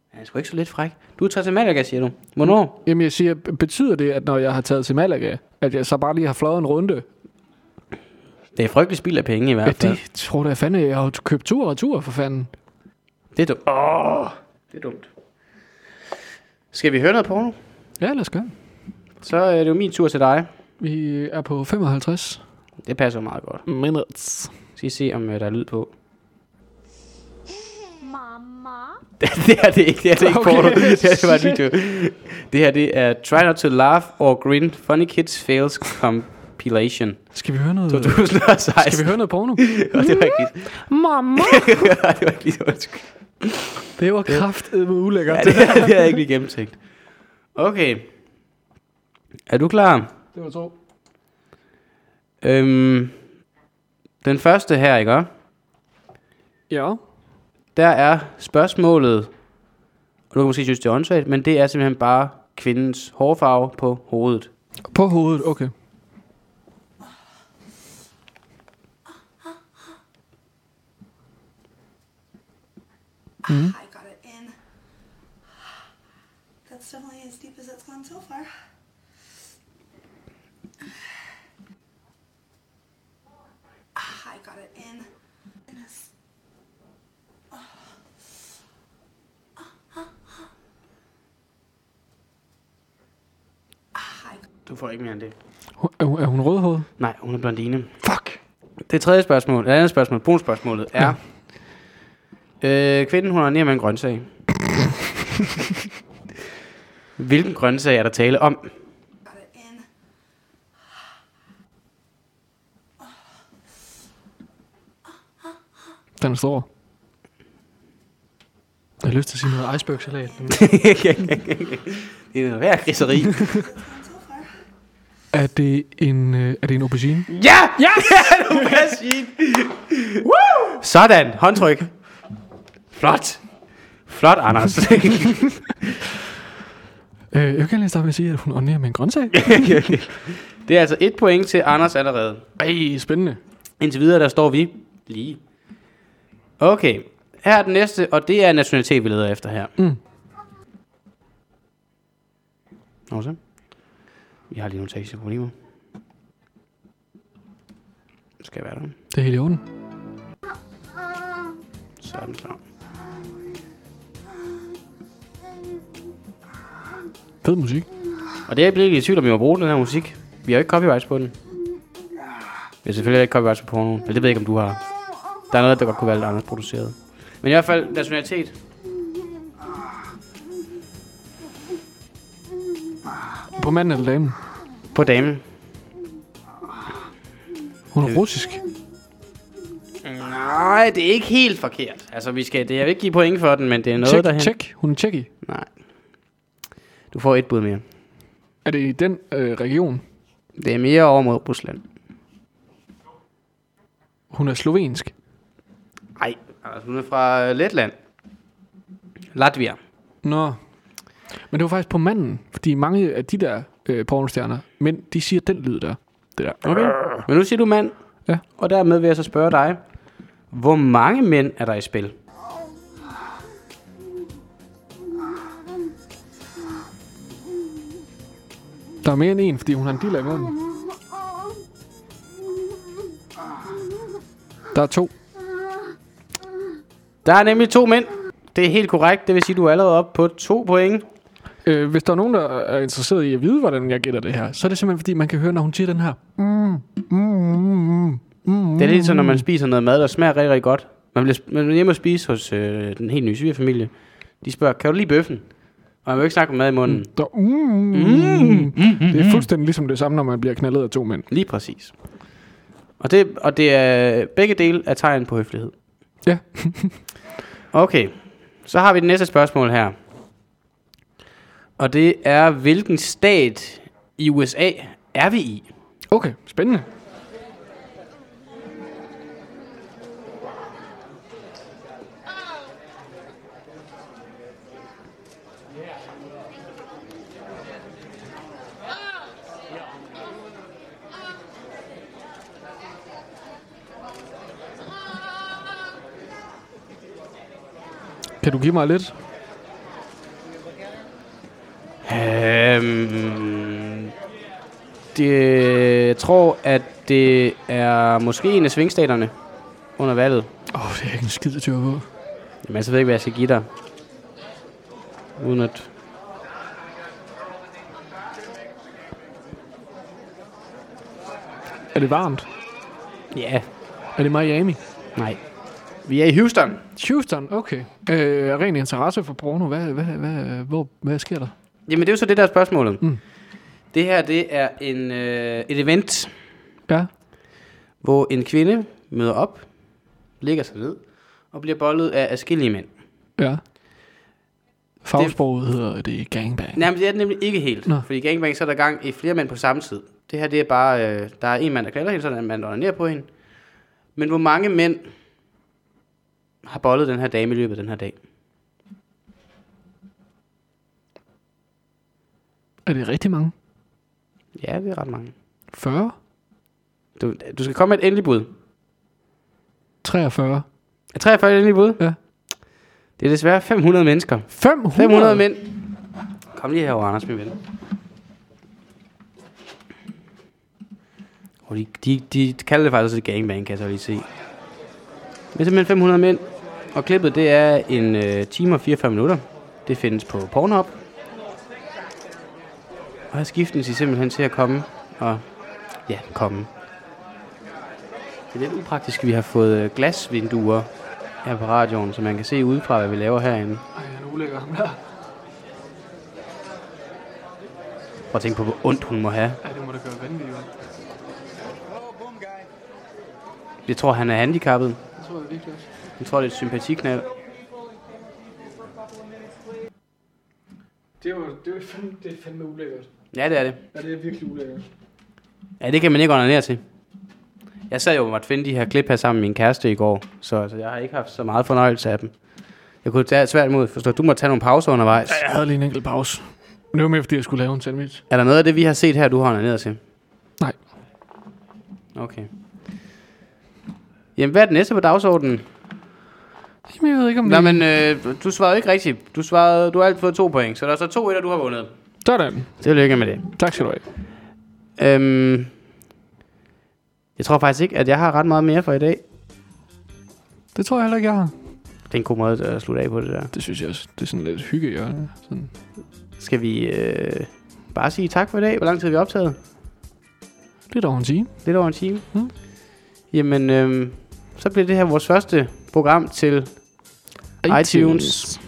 Han er sgu ikke så lidt fræk. Du er taget til Malaga, siger du. Hvornår? Jamen jeg siger, betyder det, at når jeg har taget til Malaga, at jeg så bare lige har fløjet en runde? Det er frygtelig spild af penge i hvert Ja, fald. det tror jeg fandme, jeg har købt tur og tur for fanden. Det er dumt. Åh, det er dumt. Skal vi høre noget porno? Ja, lad os gøre. Så er det jo min tur til dig. Vi er på 55 Det passer meget godt. minutes. Skal I se, om øh, der er lyd på. Mama. det er det ikke. Det er det ikke Okay. porno. Det her det var en video. Det her det er Try Not to Laugh or Grin Funny Kids Fails Compilation Skal vi høre noget? 2016. Skal vi høre noget porno? Og det var ikke lige, Mamma! det var ikke lige så. Det var kraftedme ulækkert. Ja, det, det har jeg ikke lige gennemtænkt. Okay. Er du klar? Det var to. Øhm, den første her, ikke? Ja. Der er spørgsmålet, og du kan måske synes, det er åndssvagt, men det er simpelthen bare kvindens hårfarve på hovedet. På hovedet, okay. I got it in. That's definitely as deep as it's gone so far. Ah, I got it in. Goodness. Ah, I Du får ikke mere end det. Er, hun- er hun rødhåret? Nej, hun er blondine. Fuck. Det tredje spørgsmål, det andet spørgsmål, bonusspørgsmålet er, øh, kvinden hun har med en grøntsag. Hvilken grøntsag er der tale om? Den er stor. Jeg har lyst til at sige noget iceberg-salat. det er noget værd griseri. Er det en, øh, er det en aubergine? ja! Ja! du kan sige. Woo! Sådan, håndtryk. Flot. Flot, Anders. Øh, jeg vil gerne lige starte med at sige, at hun onanerer med en grøntsag. det er altså et point til Anders allerede. Ej, spændende. Indtil videre, der står vi lige. Okay, her er den næste, og det er nationalitet, vi leder efter her. Mm. Nå så. Vi har lige nogle tekniske problemer. Skal være der. Det er helt i orden. Sådan så. Fed musik. Og det er jeg blevet lidt i tvivl om, vi må bruge den her musik. Vi har jo ikke copyrights på den. Vi har selvfølgelig ikke copyrights på pornoen, men det ved jeg ikke, om du har. Der er noget, der godt kunne være lidt anderledes produceret. Men i hvert fald nationalitet. På manden eller damen? På damen. Hun er russisk. Nej, det er ikke helt forkert. Altså, vi skal, det, jeg vil ikke give point for den, men det er noget Tjek, derhen. tjek. Hun er tjekki. Nej. Du får et bud mere. Er det i den øh, region? Det er mere over mod Rusland. Hun er slovensk. Nej, altså, hun er fra øh, Letland. Latvia. Nå. Men det var faktisk på manden, fordi mange af de der øh, pornostjerner, men de siger den lyd der. Det der. Okay. Men nu siger du mand. Ja. Og dermed vil jeg så spørge dig. Hvor mange mænd er der i spil? Der er mere end en, fordi hun har en diller i munden. Der er to. Der er nemlig to mænd. Det er helt korrekt. Det vil sige, at du er allerede oppe på to point. Øh, hvis der er nogen, der er interesseret i at vide, hvordan jeg gætter det her, så er det simpelthen, fordi man kan høre, når hun siger den her. Det er lidt sådan, når man spiser noget mad, der smager rigtig, rigtig godt. Man bliver, man bliver hjemme og spise hos øh, den helt nye svigerfamilie. De spørger, kan du lide bøffen? Og man må ikke snakke med mad i munden. Mm. Der, mm, mm, mm, det er fuldstændig ligesom det samme, når man bliver knaldet af to mænd. Lige præcis. Og det, og det er begge dele af tegn på høflighed. Ja. Okay, så har vi det næste spørgsmål her. Og det er, hvilken stat i USA er vi i? Okay, spændende. Kan du give mig lidt? Øhm, det, jeg tror, at det er måske en af svingstaterne under valget. Åh, oh, det er ikke en skid tyr på. Jamen, så ved jeg ikke, hvad jeg skal give dig. Uden at... Er det varmt? Ja, Er det Miami? nej. Vi er i Houston. Houston, okay. Øh, ren interesse for porno. Hvad, hvad, hvad, hvor, hvad sker der? Jamen, det er jo så det, der er spørgsmålet. Mm. Det her, det er en, øh, et event, Ja. hvor en kvinde møder op, ligger sig ned, og bliver bollet af afskillige mænd. Ja. Fagsproget hedder det gangbang. Nej, men det er det nemlig ikke helt. Nå. Nå. Fordi i gangbang, så er der gang i flere mænd på samme tid. Det her, det er bare, øh, der er en mand, der knalder hende, så er der en mand, der ned på hende. Men hvor mange mænd har bollet den her dame i løbet af den her dag? Er det rigtig mange? Ja, det er ret mange. 40? Du, du skal komme med et endeligt bud. 43? Er 43 et endeligt bud? Ja. Det er desværre 500 mennesker. 500? 500 mænd. Kom lige herover, Anders, min ven. Og de, de, de kalder det faktisk et gangbang, kan jeg så lige se. Det er simpelthen 500 mænd. Og klippet, det er en øh, time og 44 minutter. Det findes på Pornhub. Og skiften sig simpelthen til at komme og... Ja, komme. Det er lidt upraktisk, at vi har fået øh, glasvinduer her på radioen, så man kan se udefra, hvad vi laver herinde. Ej, han er ulækker ham der. Prøv at tænke på, hvor ondt hun må have. Ja, det må da gøre vanvittigt. Jeg tror, han er handicappet. Det tror jeg virkelig også. Jeg tror, det er et sympatiknald. Det er jo det er fandme, det er fandme ulækkert. Ja, det er det. Ja, det er virkelig ulækkert. Ja, det kan man ikke ned til. Jeg sad jo og måtte finde de her klip her sammen med min kæreste i går, så altså, jeg har ikke haft så meget fornøjelse af dem. Jeg kunne tage svært imod, forstå, du må tage nogle pauser undervejs. Ja, jeg havde lige en enkelt pause. Men det var mere, fordi jeg skulle lave en sandwich. Er der noget af det, vi har set her, du har ned til? Nej. Okay. Jamen, hvad er det næste på dagsordenen? Jamen, jeg ved ikke, om Nå, det... men øh, du svarede ikke rigtigt. Du, svarede, du har altid fået to point, så der er så to etter, du har vundet. Sådan. Tillykke med det. Tak skal du have. Øhm, jeg tror faktisk ikke, at jeg har ret meget mere for i dag. Det tror jeg heller ikke, jeg har. Det er en god måde at slutte af på det der. Det synes jeg også. Det er sådan lidt hygge, ja. Sådan. Skal vi øh, bare sige tak for i dag? Hvor lang tid har vi optaget? Lidt over en time. Lidt over en time. Mm. Jamen, øh, så bliver det her vores første program til iTunes.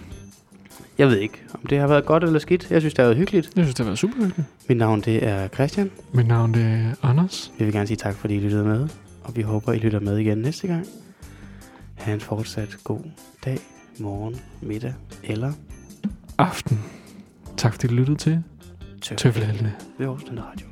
Jeg ved ikke, om det har været godt eller skidt. Jeg synes, det har været hyggeligt. Jeg synes, det har været super hyggeligt. Mit navn, det er Christian. Mit navn det er Anders. Jeg vil gerne sige tak, fordi I lyttede med. Og vi håber, I lytter med igen næste gang. Ha' en fortsat god dag, morgen, middag eller Aften. Tak fordi du lyttede til tøf. Tøffelheltene. Ved Aarhus Radio.